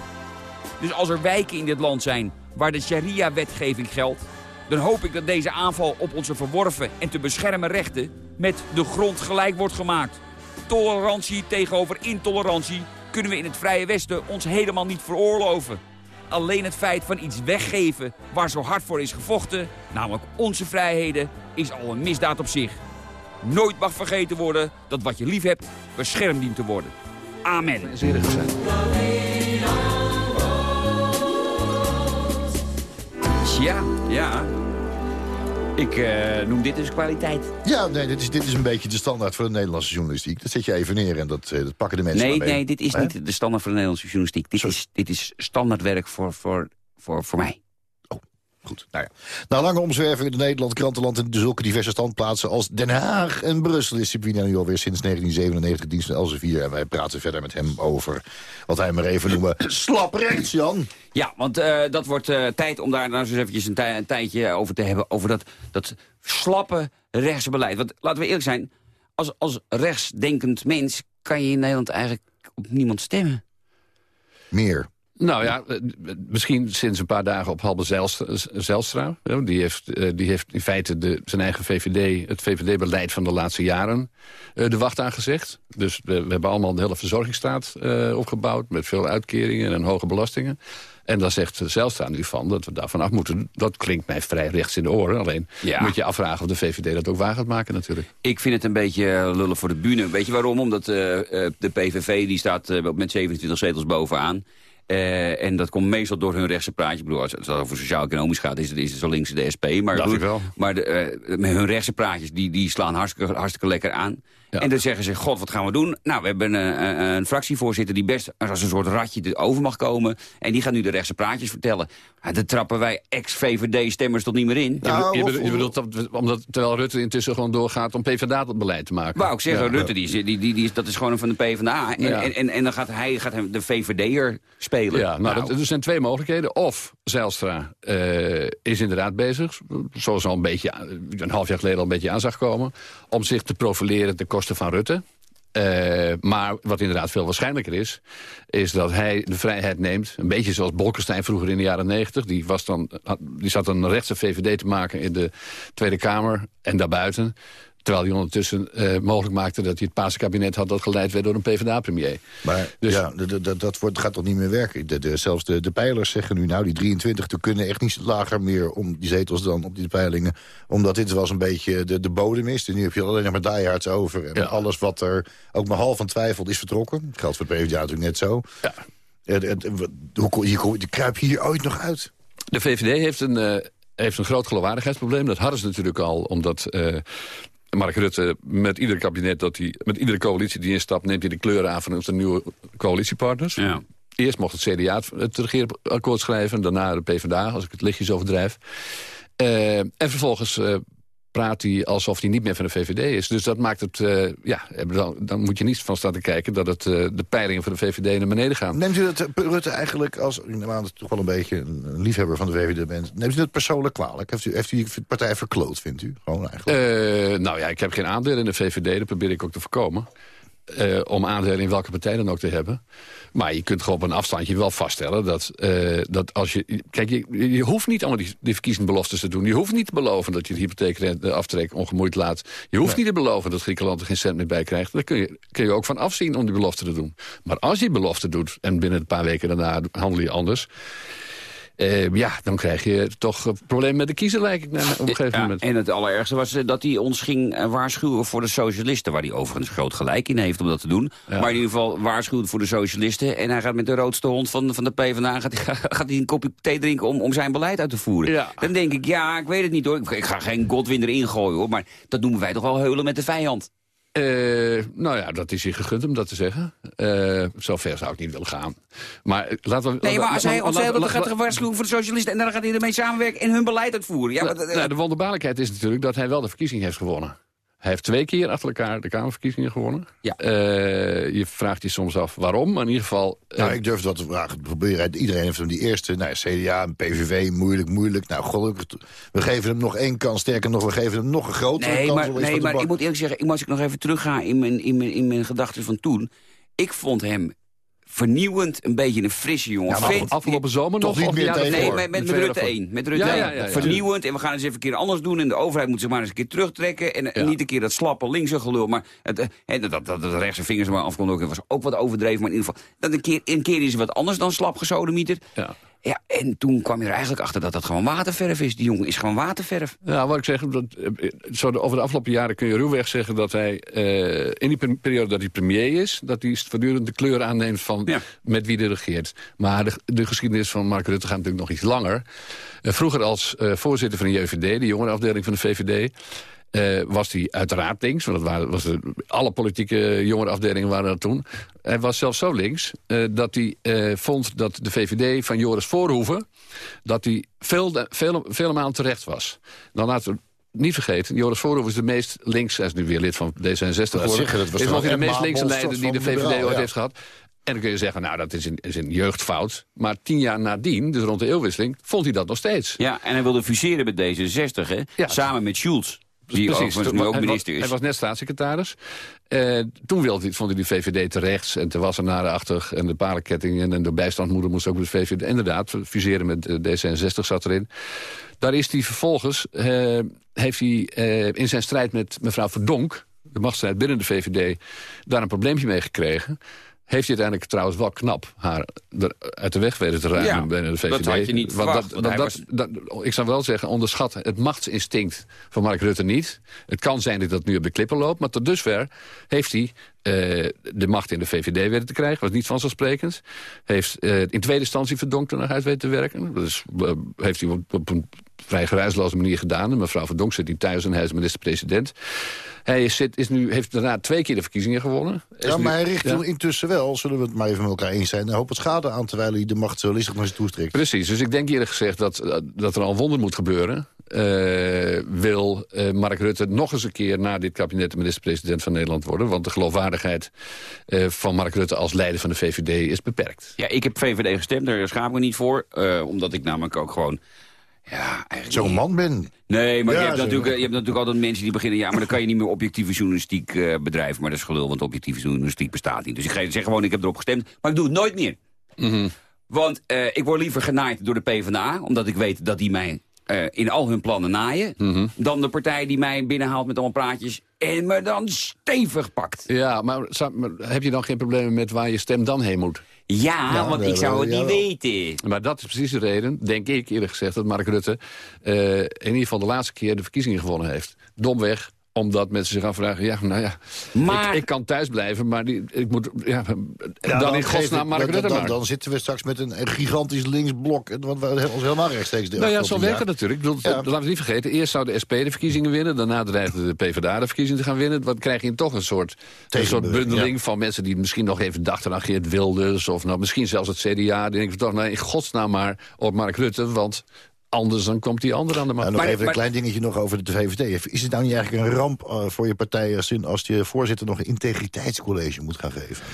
Dus als er wijken in dit land zijn waar de sharia-wetgeving geldt dan hoop ik dat deze aanval op onze verworven en te beschermen rechten met de grond gelijk wordt gemaakt. Tolerantie tegenover intolerantie kunnen we in het Vrije Westen ons helemaal niet veroorloven. Alleen het feit van iets weggeven waar zo hard voor is gevochten, namelijk onze vrijheden, is al een misdaad op zich. Nooit mag vergeten worden dat wat je lief hebt, beschermd dient te worden. Amen.
Zeer gezegd.
Ja, ja. Ik uh, noem dit dus kwaliteit.
Ja, nee, dit is, dit is een beetje de standaard voor de Nederlandse journalistiek. Dat zet je even neer en dat, uh, dat pakken de mensen
Nee, nee, dit is niet de standaard voor de Nederlandse journalistiek. Dit, is, dit is standaardwerk voor, voor, voor, voor mij.
Goed, nou ja. Na lange omzwerving in Nederland, krantenland en zulke diverse standplaatsen als Den Haag en Brussel is Sipina nu alweer sinds 1997 dienst van Elsevier. En wij praten verder met hem over wat hij maar even noemen slap rechts, Jan.
Ja, want uh, dat wordt uh, tijd om daar nou eens eventjes een, een, tijdje over te hebben. Over dat, dat slappe rechtse beleid. Want laten we eerlijk zijn, als, als rechtsdenkend mens kan je in Nederland eigenlijk op niemand stemmen.
Meer.
Nou ja, eh, misschien sinds een paar dagen op Halbe Zijlstra. Die heeft, eh, die heeft in feite de, zijn eigen VVD, het VVD-beleid van de laatste jaren eh, de wacht aangezegd. Dus we, we hebben allemaal de hele verzorgingsstaat opgebouwd... met veel uitkeringen en hoge belastingen. En daar zegt Zijlstra nu van dat we daarvan af moeten. Dat klinkt mij vrij rechts in de oren. Alleen moet je afvragen of de VVD dat ook waar gaat maken natuurlijk.
Ik vind het een beetje lullen voor de bühne. Weet je waarom? Omdat de PVV die staat met 27 zetels bovenaan. Uh, en dat komt meestal door hun rechtse praatje. Ik bedoel, als het over sociaal-economisch gaat, is het, is het zo links de SP. Maar,
goed,
maar de, uh, hun rechtse praatjes, die, die slaan hartstikke, hartstikke lekker aan. En dan zeggen ze, god, wat gaan we doen? Nou, we hebben een, een, een fractievoorzitter die best als een soort ratje over mag komen. En die gaat nu de rechtse praatjes vertellen. Ja, dan trappen wij ex-VVD-stemmers tot niet meer in.
Nou, je, bedoelt, je, bedoelt dat, omdat, terwijl Rutte intussen gewoon doorgaat om PvdA-beleid te maken.
Wou ik zeggen, Rutte, die, die, die, die, dat is gewoon van de PvdA. En, en, en, en, dan gaat hij gaat de VVD'er spelen.
Ja, nou, nou. er zijn twee mogelijkheden. Of Zijlstra uh, is inderdaad bezig, zoals al een beetje een half jaar geleden al een beetje aan zag komen, om zich te profileren ten koste van Rutte. Uh, maar wat inderdaad veel waarschijnlijker is... is dat hij de vrijheid neemt. Een beetje zoals Bolkestein vroeger in de jaren negentig. Die, was dan, die zat een rechtse VVD te maken in de Tweede Kamer en daarbuiten. Terwijl hij ondertussen uh, mogelijk maakte dat hij het Paarse kabinet had... dat geleid werd door een PvdA-premier.
Maar dus, ja, dat wordt, gaat toch niet meer werken? De, zelfs de, de peilers zeggen nu, nou, die 23... te kunnen echt niet lager meer om die zetels dan op die peilingen. Omdat dit was een beetje de, de bodem is. En nu heb je alleen nog maar diehards over. En alles wat er ook maar half van twijfelt is vertrokken. Dat geldt voor de PvdA natuurlijk net zo. Ja. Je, je kruip hier ooit nog uit?
De VVD heeft een... Uh, heeft een groot geloofwaardigheidsprobleem. Dat hadden ze natuurlijk al, omdat uh, Mark Rutte met ieder kabinet, dat hij, met iedere coalitie die instapt... neemt hij de kleuren aan van zijn nieuwe coalitiepartners. Ja. Eerst mocht het CDA het regeerakkoord schrijven, daarna de PvdA, als ik het lichtjes overdrijf. Uh, en vervolgens uh, praat hij alsof hij niet meer van de VVD is. Dus dat maakt het, uh, ja, dan, dan, moet je niet van staan te kijken... dat het, uh, de peilingen van de VVD naar beneden gaan.
Neemt u dat, eh, Rutte, eigenlijk als, u toch wel een beetje een liefhebber van de VVD bent... neemt u dat persoonlijk kwalijk? Heeft u, heeft u die partij verkloot, vindt u? Gewoon
eigenlijk? nou ja, ik heb geen aandeel in de VVD, dat probeer ik ook te voorkomen. Om aandelen in welke partij dan ook te hebben. Maar je kunt gewoon op een afstandje wel vaststellen dat, uh, dat als je... Kijk, je, je hoeft niet allemaal die, die verkiezingsbeloftes te doen. Je hoeft niet te beloven dat je de hypotheekaftrek ongemoeid laat. Je hoeft niet te beloven dat Griekenland er geen cent meer bij krijgt. Daar kun je, kun je ook van afzien om die belofte te doen. Maar als je belofte doet en binnen een paar weken daarna handel je anders... Uh, ja, dan krijg je toch een probleem met de kiezer, lijkt ik, op een gegeven moment.
En het allerergste was eh, dat hij ons ging eh, waarschuwen voor de socialisten... waar hij overigens groot gelijk in heeft om dat te doen. Maar in ieder geval waarschuwen voor de socialisten... en hij gaat met de roodste hond van, van de PvdA gaat, gaat hij een kopje thee drinken... om, om zijn beleid uit te voeren. Dan denk ik, ja, ik weet het niet hoor. Ik, ik ga geen Godwin erin gooien hoor. Maar dat noemen wij toch wel heulen met de vijand.
Uh, nou ja, dat is je gegund om dat te zeggen. Uh, zo ver zou ik niet willen gaan. Maar laten we...
Nee, maar als hij ons dan gaat waarschuwen voor de socialisten... en dan gaat hij ermee samenwerken en hun beleid uitvoeren. Ja,
maar, nou, de wonderbaarlijkheid is natuurlijk dat hij wel de verkiezing heeft gewonnen. Hij heeft twee keer achter elkaar de Kamerverkiezingen gewonnen. Ja. Uh, je vraagt je soms af waarom, maar in ieder geval...
Uh, nou, ik durf dat te vragen. Proberen. Iedereen heeft hem die eerste, nou, CDA en PVV, moeilijk, moeilijk. Nou, gelukkig, we geven hem nog één kans. Sterker nog, we geven hem nog een grotere
nee,
kans.
Maar, nee, maar ik moet eerlijk zeggen, ik, als ik nog even terugga in mijn, in mijn, in mijn gedachten van toen... ik vond hem vernieuwend, een beetje een frisse jongen.
Ja, afgelopen zomer nog?
Niet meer
nee, met, met, met Rutte 1. Met Rutte ja, 1. vernieuwend en we gaan eens even een keer anders doen. En de overheid moet zich maar eens een keer terugtrekken. En niet een keer dat slappe linkse gelul. Maar het, he, dat, dat, dat de rechtse vingers maar afkomt ook, was ook wat overdreven. Maar in ieder geval, dat een keer, een keer is wat anders dan slap gesodemieter. Ja. Ja, en toen kwam je er eigenlijk achter dat dat gewoon waterverf is. Die jongen is gewoon waterverf.
Ja, wat ik zeg, dat, eh, zo over de afgelopen jaren kun je ruwweg zeggen... dat hij uh, in die periode dat hij premier is... dat hij voortdurend de kleur aanneemt van met wie hij regeert. Maar de, de, geschiedenis van Mark Rutte gaat natuurlijk nog iets langer. Uh, vroeger als uh, voorzitter van de JVD, de jongerenafdeling van de VVD... Uh, was hij uiteraard links. Want dat waren, was de, alle politieke jongerenafdelingen waren dat toen. Hij was zelfs zo links uh, dat hij uh, vond dat de VVD van Joris Voorhoeven... dat hij veel, veel, veel maanden terecht was. Dan laten we niet vergeten, Joris Voorhoeven is de meest links... hij is nu weer lid van D66 geworden.
Dat
is nog de meest linkse leider die de VVD ooit heeft gehad. En dan kun je zeggen, nou, dat is een, is een jeugdfout. Maar tien jaar nadien, dus rond de eeuwwisseling, vond hij dat nog steeds.
Ja, en hij wilde fuseren met D66, hè? Ja. Samen met Schulz. Die Precies, nu ook minister is.
Hij was net staatssecretaris. Uh, toen wilde, vond hij de VVD te rechts en te wassenarenachtig... en de palenkettingen en de bijstandmoeder moest ook met de VVD... inderdaad, fuseren met D66 zat erin. Daar is hij vervolgens, uh, heeft hij uh, in zijn strijd met mevrouw Verdonk... de machtsstrijd binnen de VVD, daar een probleempje mee gekregen... Heeft hij uiteindelijk trouwens wel knap haar uit de weg weten te ruimen ja, binnen de VVD.
dat had je niet verwacht. Dat, dat,
was... ik zou wel zeggen, onderschat het machtsinstinct van Mark Rutte niet. Het kan zijn dat dat nu op de klippen loopt, maar tot dusver heeft hij uh, de macht in de VVD weten te krijgen. was niet vanzelfsprekend. Heeft uh, in tweede instantie verdonk er nog uit weten te werken. Dus uh, heeft hij op, op een vrij geruisloze manier gedaan. mevrouw Verdonk zit hier thuis en hij is minister-president. Hij zit, is nu, heeft daarna twee keer de verkiezingen gewonnen.
Ja, maar hij richt ja. intussen wel, zullen we het maar even met elkaar eens zijn... een hoop het schade aan terwijl hij de macht zo listig naar zich toestrekt.
Precies, dus ik denk eerlijk gezegd dat, dat er al wonder moet gebeuren... wil Mark Rutte nog eens een keer... na dit kabinet de minister-president van Nederland worden. Want de geloofwaardigheid van Mark Rutte als leider van de VVD is beperkt.
Ja, ik heb VVD gestemd, daar schaam ik me niet voor. omdat ik namelijk ook gewoon ja,
Zo'n man ben.
Nee, maar je, hebt natuurlijk, je hebt natuurlijk altijd mensen die beginnen... ja, maar dan kan je niet meer objectieve journalistiek uh, bedrijven. Maar dat is gelul, want objectieve journalistiek bestaat niet. Dus ik zeg gewoon, ik heb erop gestemd, maar ik doe het nooit meer.
Mhm.
Want uh, ik word liever genaaid door de PvdA... omdat ik weet dat die mij uh, in al hun plannen naaien...
Mhm.
dan de partij die mij binnenhaalt met allemaal praatjes... en me dan stevig pakt.
Ja, maar, maar heb je dan geen problemen met waar je stem dan heen moet?
Ja, want ik zou het niet weten.
Maar dat is precies de reden, denk ik eerlijk gezegd... dat Mark Rutte uh, in ieder geval de laatste keer de verkiezingen gewonnen heeft. Domweg omdat mensen zich afvragen, ja, nou ja, maar... ik, ik, kan thuis blijven, maar die, ik moet, ja,
ja
dan in godsnaam Mark Rutte
dan, dan, zitten we straks met een, gigantisch linksblok, want we ons helemaal rechtstreeks
Nou ja, zo werkt het natuurlijk. Ik bedoel, Laten we niet vergeten, eerst zou de SP de verkiezingen winnen, daarna dreigde de PvdA de verkiezingen te gaan winnen. Wat krijg je toch een soort, een soort bundeling van mensen die misschien nog even dachten aan Geert Wilders, of nou, misschien zelfs het CDA. Die denken toch, nou, in godsnaam maar op Mark Rutte, want anders dan komt die ander aan de macht.
nog even een klein dingetje nog over de VVD. Is het nou niet eigenlijk een ramp uh, voor je partij... als, als je voorzitter nog een integriteitscollege moet gaan geven?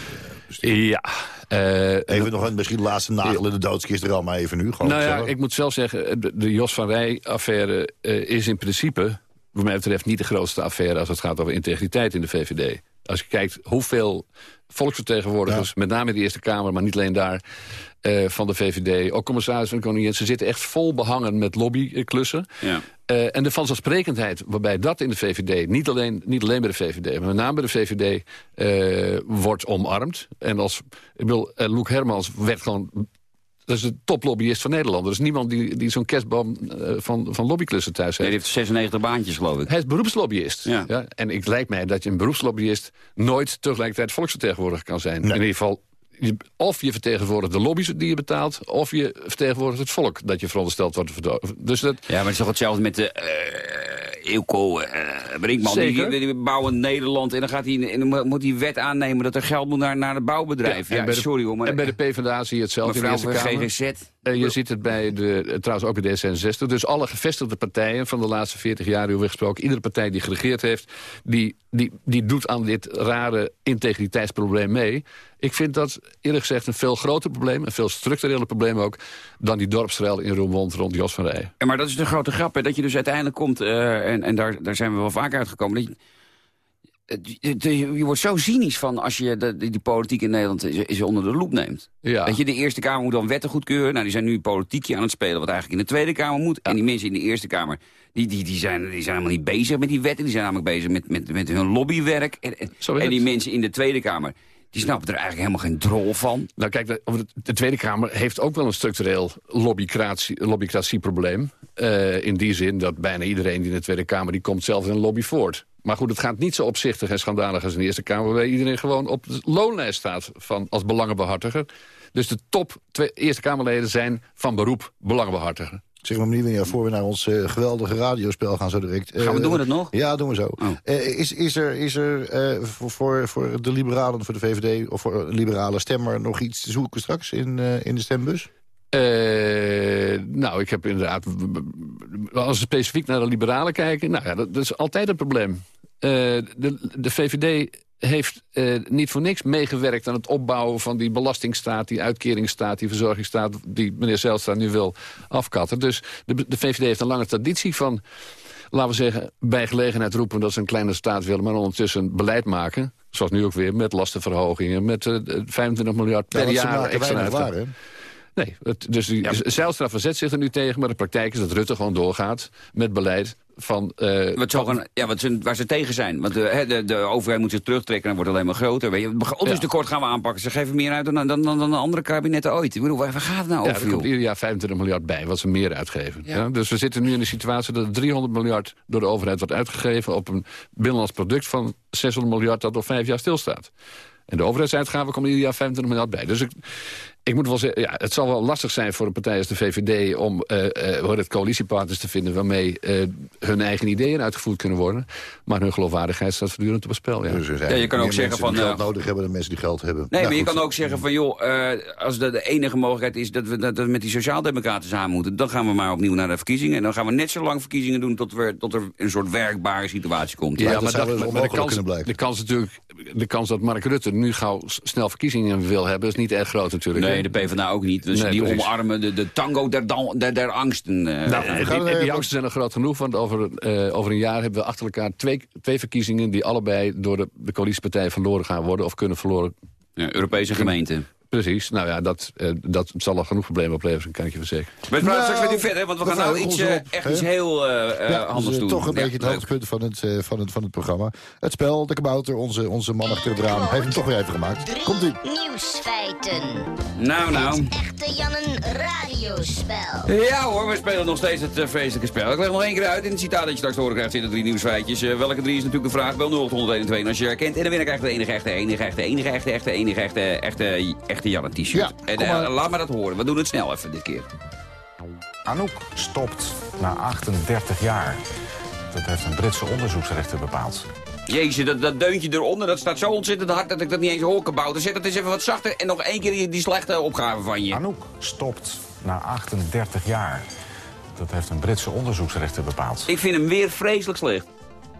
ja.
Uh, even nog een misschien laatste nagel in de doodskist al maar even nu.
Gewoon nou ja, ik moet zelf zeggen, de, de Jos van Rij-affaire uh, is in principe... wat mij betreft niet de grootste affaire als het gaat over integriteit in de VVD. Als je kijkt hoeveel volksvertegenwoordigers, met name in de Eerste Kamer... maar niet alleen daar, uh, van de VVD, ook commissaris van de Koningin... ze zitten echt vol behangen met lobbyklussen.
Ja.
Uh, en de vanzelfsprekendheid waarbij dat in de VVD... niet alleen, niet alleen bij de VVD, maar met name bij de VVD... Uh, wordt omarmd. En als, ik bedoel, Loek Hermans werd gewoon dat is de toplobbyist van Nederland. Er is niemand die, die zo'n kerstboom uh, van, van lobbyklussen thuis heeft.
hij heeft 96 baantjes, geloof ik.
Hij is beroepslobbyist. Ja. ja. En ik lijkt mij dat je een beroepslobbyist... nooit tegelijkertijd volksvertegenwoordiger kan zijn. In ieder geval of je vertegenwoordigt de lobby's die je betaalt... of je vertegenwoordigt het volk dat je verondersteld wordt te Dus dat...
Ja, maar het is toch hetzelfde met de... Uh, Eelco uh, Brinkman, die, die, bouwen Nederland... en dan, gaat hij, en dan moet hij wet aannemen dat er geld moet naar, naar het bouwbedrijf. Ja, ja sorry hoor. Maar,
en bij de PvdA zie je hetzelfde in de Eerste Kamer.
GGZ.
En je ziet het bij de, trouwens ook bij D66. Dus alle gevestigde partijen van de laatste 40 jaar, u gesproken... iedere partij die geregeerd heeft, die, die, die doet aan dit rare integriteitsprobleem mee. Ik vind dat eerlijk gezegd een veel groter probleem... een veel structurele probleem ook... dan die dorpsruil in Roermond rond Jos van Rij.
Ja, maar dat is de grote grap, hè, dat je dus uiteindelijk komt... Uh, en, en daar, daar zijn we wel vaak uitgekomen... Dat je, je wordt zo cynisch van als je de, die politiek in Nederland is, is onder de loep neemt.
Ja.
Dat je de Eerste Kamer moet dan wetten goedkeuren. Nou, die zijn nu politiekje aan het spelen wat eigenlijk in de Tweede Kamer moet. En die mensen in de Eerste Kamer, die, die, die, zijn, die zijn helemaal niet bezig met die wetten. Die zijn namelijk bezig met, met, met hun lobbywerk. En, en die mensen in de Tweede Kamer, die snappen er eigenlijk helemaal geen drol van.
Nou kijk, de, de Tweede Kamer heeft ook wel een structureel lobbycratieprobleem. Uh, in die zin dat bijna iedereen die in de Tweede Kamer... die komt zelf in een lobby voort. Maar goed, het gaat niet zo opzichtig en schandalig als in de Eerste Kamer... waarbij iedereen gewoon op de loonlijst staat van, als belangenbehartiger. Dus de top twee Eerste Kamerleden zijn van beroep belangenbehartiger.
Zeg maar meneer ja, voor we naar ons uh, geweldige radiospel gaan zo direct.
Uh, gaan we doen we dat nog?
Ja, doen we zo.
Oh.
Uh, is, is er, is er voor, voor, voor de liberalen, voor de VVD... of voor een liberale stemmer nog iets te zoeken straks in, in de stembus?
Nou, ik heb inderdaad... Als we specifiek naar de liberalen kijken... Nou ja, dat, dat is altijd een probleem. de, de VVD heeft eh, niet voor niks meegewerkt aan het opbouwen van die belastingstaat, die uitkeringsstaat, die verzorgingsstaat, die meneer Zijlstra nu wil afkatten. Dus de, de VVD heeft een lange traditie van, laten we zeggen, bij gelegenheid roepen dat ze een kleine staat willen, maar ondertussen beleid maken. Zoals nu ook weer, met lastenverhogingen, met uh, 25 miljard per
ja,
jaar extra
waar,
Nee, het, dus die, ja. Zijlstra verzet zich er nu tegen, maar de praktijk is dat Rutte gewoon doorgaat met beleid van... Uh,
wat zo ja, wat ze, waar ze tegen zijn. Want de, de, de overheid moet zich terugtrekken en wordt alleen maar groter. Weet je. Het begrotingstekort gaan we aanpakken. Ze geven meer uit dan, dan, dan, dan de andere kabinetten ooit. Ik bedoel, waar, gaat het nou
ja,
over?
Er komt ieder jaar 25 miljard bij, wat ze meer uitgeven. Ja. Dus we zitten nu in de situatie dat 300 miljard door de overheid wordt uitgegeven... op een binnenlands product van 600 miljard dat op vijf jaar stilstaat. En de overheidsuitgaven komen ieder jaar 25 miljard bij. Dus ik, ik moet wel zeggen, ja, het zal wel lastig zijn voor een partij als de VVD... om uh, uh, het coalitiepartners te vinden waarmee uh, hun eigen ideeën uitgevoerd kunnen worden. Maar hun geloofwaardigheid staat voortdurend op het spel. Ja,
dus ja je kan ook zeggen van...
Die geld nodig hebben dan mensen die geld hebben.
Nee, nou, maar je kan ook zeggen van joh, als de, de, enige mogelijkheid is dat we, dat we met die sociaaldemocraten samen moeten... dan gaan we maar opnieuw naar de verkiezingen. En dan gaan we net zo lang verkiezingen doen tot, we, tot er een soort werkbare situatie komt.
Ja, maar, dat, maar de, kans, de kans natuurlijk de kans dat Mark Rutte nu gauw snel verkiezingen wil hebben... is niet erg groot natuurlijk.
Nee, de PvdA ook niet. Dus die omarmen de, de tango der, der, der angsten. Uh,
nou, die, die, die, angsten zijn er groot genoeg, want over, uh, over een jaar hebben we achter elkaar twee, twee verkiezingen... die allebei door de, de coalitiepartijen verloren gaan worden of kunnen verloren.
Ja, Europese gemeenten.
Precies, nou ja, dat, uh, dat zal al genoeg problemen opleveren, kan ik je verzekeren.
We praten nou, straks met u verder, want we gaan nou iets, uh, echt iets heel uh, ja, anders dus, doen.
toch een ja, beetje het hoogtepunt van het, van, het, van het programma. Het spel, de kabouter, onze, onze man achter het raam, heeft hem toch weer even gemaakt. Komt u.
Nieuwsfeiten.
Nou, nou.
Het echte Jannen radiospel.
Ja hoor, we spelen nog steeds het feestelijke spel. Ik leg nog één keer uit in het citaat dat je straks te horen krijgt zitten drie nieuwsfeitjes. welke drie is natuurlijk de vraag, bel 0821 als je herkent. En dan winnaar krijgt de enige echte, enige echte, enige echte, echte, enige echte, echte, echte Jannen t-shirt. Ja. En, uh, laat maar dat horen. We doen het snel even dit keer.
Anouk stopt na 38 jaar. Dat heeft een Britse onderzoeksrechter bepaald.
Jezus, dat, dat deuntje eronder, dat staat zo ontzettend hard dat ik dat niet eens hoor kabouter. Zet het eens even wat zachter en nog één keer die, die slechte opgave van je.
Anouk stopt na 38 jaar. Dat heeft een Britse onderzoeksrechter bepaald.
Ik vind hem weer vreselijk slecht.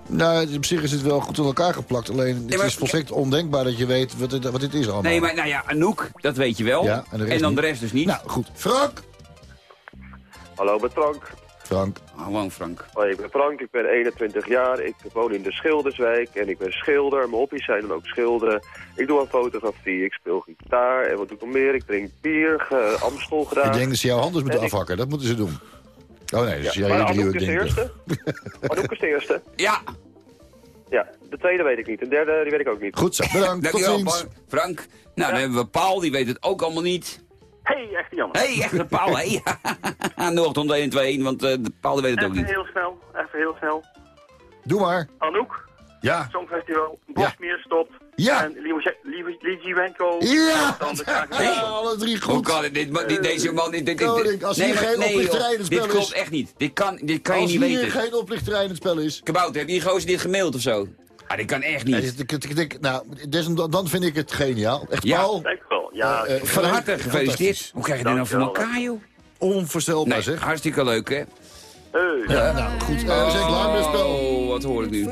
Nou, op zich is het wel goed in elkaar geplakt. Alleen het is volstrekt ondenkbaar dat je weet wat dit, wat dit is allemaal.
Nee, maar nou ja, Anouk, dat weet je wel. Ja, en, en, dan de rest dus niet.
Nou, goed. Frank!
Hallo, met Frank.
Frank.
Hallo Frank.
Hoi, ik ben Frank, ik ben 21 jaar. Ik woon in de Schilderswijk en ik ben schilder. Mijn hobby's zijn dan ook schilderen. Ik doe aan fotografie, ik speel gitaar en wat doe ik nog meer? Ik drink bier, uh, Amstel gedaan.
Ik denk dat ze jouw handen moeten afhakken, dat moeten ze doen. Oh nee, dus
ja,
jij
maar Anouk is de eerste? Anouk is de eerste?
Ja.
Ja, de tweede weet ik niet. De derde die weet ik ook niet.
Goed zo, bedankt. Tot ziens.
Frank. Nou, dan hebben we Paul, die weet het ook allemaal niet.
Hey, echte Jan.
Hey, echte Paul, hey. 080121, want uh, Paul weet het
even
ook niet.
Even heel snel, even heel snel.
Doe maar.
Anouk.
Ja.
Songfestival, Bosmeer ja. stopt.
Ja.
En Litvinenko.
Ja. ja. alle drie goed.
Hoe kan het? Dit, dit, deze man... Dit, dit,
dit, als hier geen nee, oplichterij in het spel
is... Dit klopt echt niet. Dit kan, dit kan je niet weten.
Als hier geen oplichterij in het spel is...
Kabouter, heb je gozer dit gemaild of zo? Ah, dit kan echt niet.
Ja, nou, dan vind ik het geniaal. Echt,
ja.
Paul.
wel. Ja, uh,
van harte gefeliciteerd. Hoe krijg je dit nou voor elkaar, joh?
Onvoorstelbaar,
nee,
zeg.
Hartstikke leuk, hè?
Hey.
Ja, nou, goed. Uh, we zijn klaar met het spel.
Oh, wat hoor ik nu?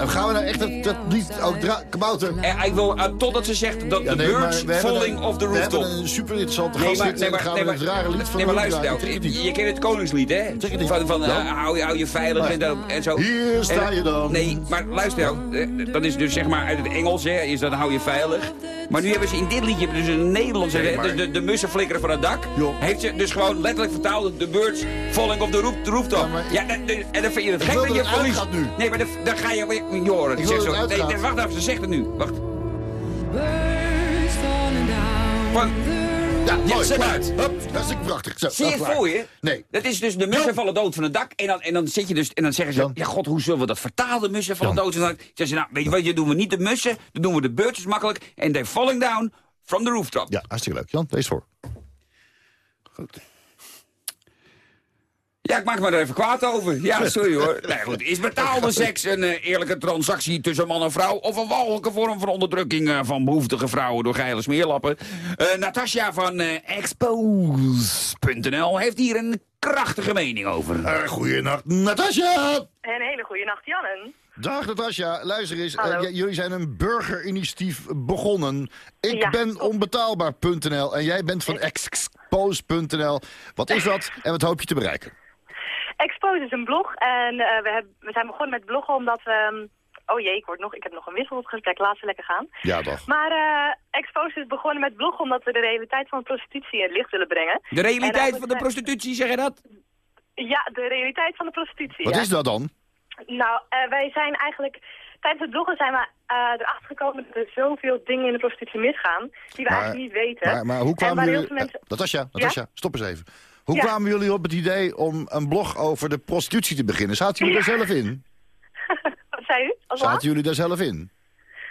En gaan we nou echt dat, dat niet ook kabouter?
Eh, ik wil, uh, totdat ze zegt dat de nee, birds falling
een,
off the rooftop.
We hebben een super interessante gast nee, maar, nee, maar, gaan nee, maar, het rare lied van
Nee, maar luister nou, je, je kent het koningslied, hè? Van, van uh, hou, je, hou je veilig en, dan, en zo.
Hier sta je dan.
Nee, maar luister nou, dat is dus zeg maar uit het Engels, hè, is dat hou je veilig. Maar nu hebben ze in dit liedje dus een Nederlandse, nee, maar... de, de, de mussen flikkeren van het dak. Jo. Heeft ze dus gewoon letterlijk vertaald, de birds falling off the roof, the rooftop. Ja, maar... ja, en dan vind je het gek dat je verliest.
Nee,
maar dan ga je Ik zeg zo, nee, nee, wacht even, ze zegt het nu. Wacht. Van,
ja, mooi.
Zet uit.
Hup, dat is prachtig. Zo,
Zie je het voor je?
Nee.
Dat is dus de mussen vallen dood van het dak. En dan, en dan zit je dus en dan zeggen ze, Jan. ja god, hoe zullen we dat vertalen? De mussen vallen dood van het dak. Zeggen ze, nou, weet je wat, je doen we niet de mussen, dan doen we de beurtjes makkelijk. En they're falling down from the rooftop.
Ja, hartstikke leuk. Jan, lees voor.
Goed. Ja, ik maak me er even kwaad over. Ja, sorry hoor. Nee, goed. Is betaalde seks een uh, eerlijke transactie tussen man en vrouw... of een walgelijke vorm van onderdrukking uh, van behoeftige vrouwen door geile smeerlappen? Uh, Natasja van Expose.nl heeft hier een krachtige mening over.
goeienacht, Natasja!
Een hele goede nacht, Jannen.
Dag Natasja, luister eens. jullie zijn een burgerinitiatief begonnen. Ik
ja,
ben onbetaalbaar.nl en jij bent van expose.nl. Wat is dat en wat hoop je te bereiken?
Expose is een blog en uh, we, hebben, we zijn begonnen met bloggen omdat we... Um, oh jee, ik, word nog, ik heb nog een wisselgesprek, laat ze lekker gaan.
Ja, toch.
Maar uh, Expose is begonnen met bloggen omdat we de realiteit van de prostitutie in het licht willen brengen.
De realiteit van de prostitutie, zeg je dat?
Ja, de realiteit van de prostitutie.
Wat
ja.
is dat dan?
Nou, uh, wij zijn eigenlijk... Tijdens het bloggen zijn we erachter gekomen dat er zoveel dingen in de prostitutie misgaan... die we
maar,
eigenlijk niet weten.
Maar, maar hoe kwamen jullie... Mensen... Natasja, Natasja, ja? stop eens even. Hoe ja. kwamen jullie op het idee om een blog over de prostitutie te beginnen? Zaten jullie ja. daar zelf in?
Wat zei u?
Als Zaten jullie daar zelf in?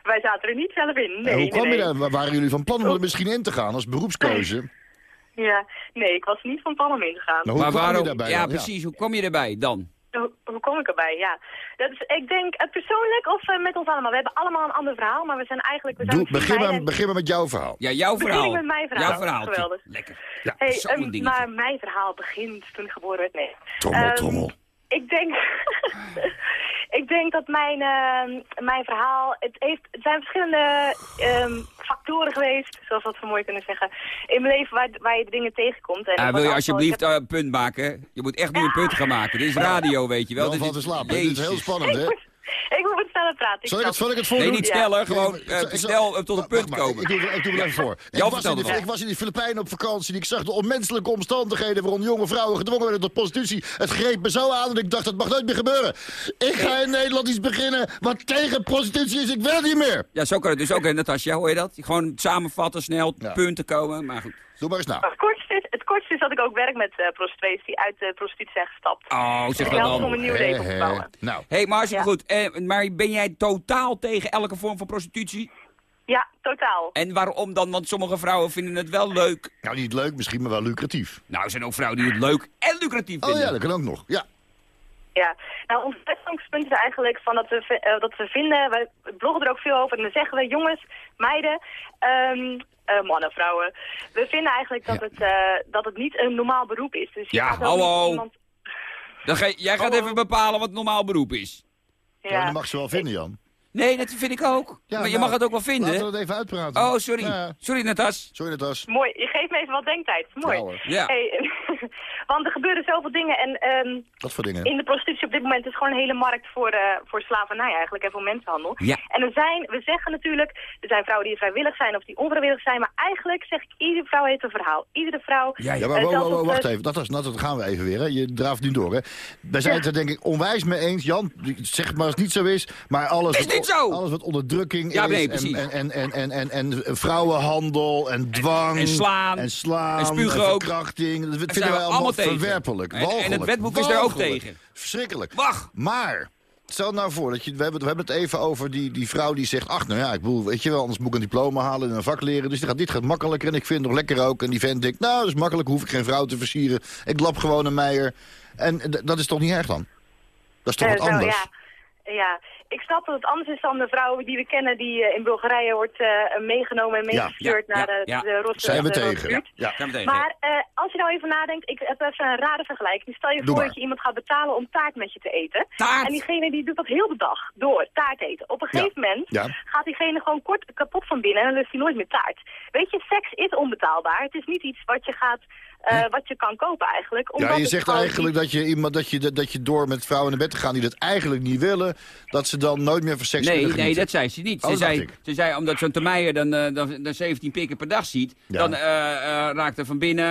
Wij zaten er niet zelf in, nee.
En hoe kwam
nee,
je daar? Waren jullie van plan om er misschien in te gaan als beroepskeuze?
Ja, nee, ik was niet van plan om in te gaan.
maar
kwam je
waarom?
daarbij
ja,
dan?
precies. Hoe kom je erbij dan?
Hoe, hoe kom ik erbij? Ja. Dat is, ik denk eh, persoonlijk of eh, met ons allemaal. We hebben allemaal een ander verhaal, maar we zijn eigenlijk... We zijn
Doe, begin, maar, begin met jouw verhaal.
Ja, jouw
Begin
verhaal.
ik met mijn verhaal.
Jouw verhaal.
Geweldig.
Lekker.
Ja,
Hey, ehm, maar mijn verhaal begint toen ik geboren werd. Nee.
Trommel,
Ehm,
trommel.
Ik denk, ik denk dat mijn, ehm, mijn verhaal, het, heeft, het zijn verschillende ehm, factoren geweest, zoals we dat zo mooi kunnen zeggen, in mijn leven waar, waar je dingen tegenkomt. En
Ah, wil je alsjeblieft
ik
eh, een punt maken? Je moet echt nu een punt gaan maken. Dit is radio, weet je wel.
Dan
Dit
valt
is-
te slapen. Dit is heel spannend, hè?
Ik moet het sneller praten.
Zal ik het, zal ik het voor
Nee, niet
Ja.
sneller. Gewoon eh, snel tot een punt
maar,
komen.
Ik, doe, ik doe het even voor. Ik was, in de, ik was in de Filipijnen op vakantie en ik zag de onmenselijke omstandigheden waarom jonge vrouwen gedwongen werden tot prostitutie. Het greep me zo aan en ik dacht, dat mag nooit meer gebeuren. Ik ga in Nederland iets beginnen wat tegen prostitutie is. Ik wil het niet meer.
Ja, zo kan het dus ook, hè, Natasja. Hoor je dat? Gewoon samenvatten, snel,
Ja.
punten komen. Maar goed.
Doe maar eens nou.
Het kortste, is, het kortste is dat ik ook werk met eh prostituees die uit de prostitutie zijn gestapt.
Oh, zeg
Ik
dat
help om
dan.
een nieuw
Hè,
leven op te bouwen.
Nou,
Hé, hey, maar
Ja.
goed. Eh, maar ben jij totaal tegen elke vorm van prostitutie?
Ja, totaal.
En waarom dan? Want sommige vrouwen vinden het wel leuk.
nou niet leuk, misschien maar wel lucratief.
Nou, er zijn ook vrouwen die het leuk en lucratief
Oh
vinden.
ja, dat kan ook nog. Ja.
Ja, nou ons uitgangspunt is eigenlijk van dat we, eh, dat we vinden, wij bloggen er ook veel over en dan zeggen we jongens, meiden, ehm, eh, mannen, vrouwen. We vinden eigenlijk dat,
Ja.
het, eh, dat het niet een normaal beroep is. Dus je
Ja, hallo.
iemand...
Dan ga, jij gaat
Hallo.
even bepalen wat normaal beroep is.
Ja,
Ja.
dat mag ze wel vinden, Jan.
Nee, dat vind ik ook.
Ja,
maar je
nou,
mag het ook wel vinden.
Laten we dat even uitpraten.
Oh, sorry.
Ja.
Sorry, Natas.
Sorry, Natas.
Mooi, je geeft me even wat denktijd. Mooi.
Ja.
Hey, want er gebeuren zoveel dingen en ehm,
Wat voor dingen?
in de prostitutie op dit moment is gewoon een hele markt voor, eh, voor slavernij eigenlijk en voor mensenhandel.
Ja.
En er zijn, we zeggen natuurlijk, er zijn vrouwen die vrijwillig zijn of die onvrijwillig zijn, maar eigenlijk zeg ik, iedere vrouw heeft een verhaal. Iedere vrouw...
Ja,
maar
Eh,
wacht
eh,
even. Dat, is, dat, dat gaan we even weer. Hè. Je draaft nu door. Hè. Wij zijn het er denk ik onwijs mee eens. Jan, zeg maar als het niet zo is. Maar alles,
Is
wat,
niet zo!
alles wat onderdrukking
Ja,
is.
nee,
en,
precies.
en, en, en, en, en, en vrouwenhandel en dwang.
en slaan.
En slaan.
En spugen ook.
verkrachting. Dat vinden wij allemaal
tegen.
verwerpelijk.
En- en het
walgelijk,
wetboek is daar ook tegen.
Verschrikkelijk.
Wacht.
Maar... Stel nou voor, dat je, we, hebben, we hebben het even over die, die vrouw die zegt... ach, nou ja, ik bedoel, weet je wel, anders moet ik een diploma halen en een vak leren. Dus dit gaat, dit gaat makkelijker en ik vind het nog lekker ook. En die vent denkt, nou, dat is makkelijk, hoef ik geen vrouw te versieren. Ik lap gewoon een meier. En dat is toch niet erg dan? Dat is toch
Eh,
wat
zo,
anders?
ja. Ja, ik snap dat het anders is dan de vrouw die we kennen die eh, in Bulgarije wordt eh, meegenomen en meegestuurd
ja,
naar
ja,
de,
ja.
de Rotterdam.
Zijn we
de
tegen. Ja.
Maar eh, als je nou even nadenkt, ik heb even een rare vergelijking. Stel je
Doe
voor
maar.
dat je iemand gaat betalen om taart met je te eten.
Taart?
En diegene die doet dat heel de dag door, taart eten. Op een gegeven moment gaat diegene gewoon kort kapot van binnen en dan lust hij nooit meer taart. Weet je, seks is onbetaalbaar. Het is niet iets wat je gaat, eh, wat je kan kopen eigenlijk.
Ja,
omdat
je
het
zegt
gewoon
eigenlijk dat je, iemand, dat, je, dat je door met vrouwen naar bed te gaan die dat eigenlijk niet willen... dat ze dan nooit meer van seks
Nee,
kunnen
nee, dat zei ze niet.
Oh,
Ze
dat
zei,
ik.
ze zei, omdat zo'n termijner dan, eh, dan, dan 17 pikken per dag ziet...
Ja.
dan eh, eh, raakt er van binnen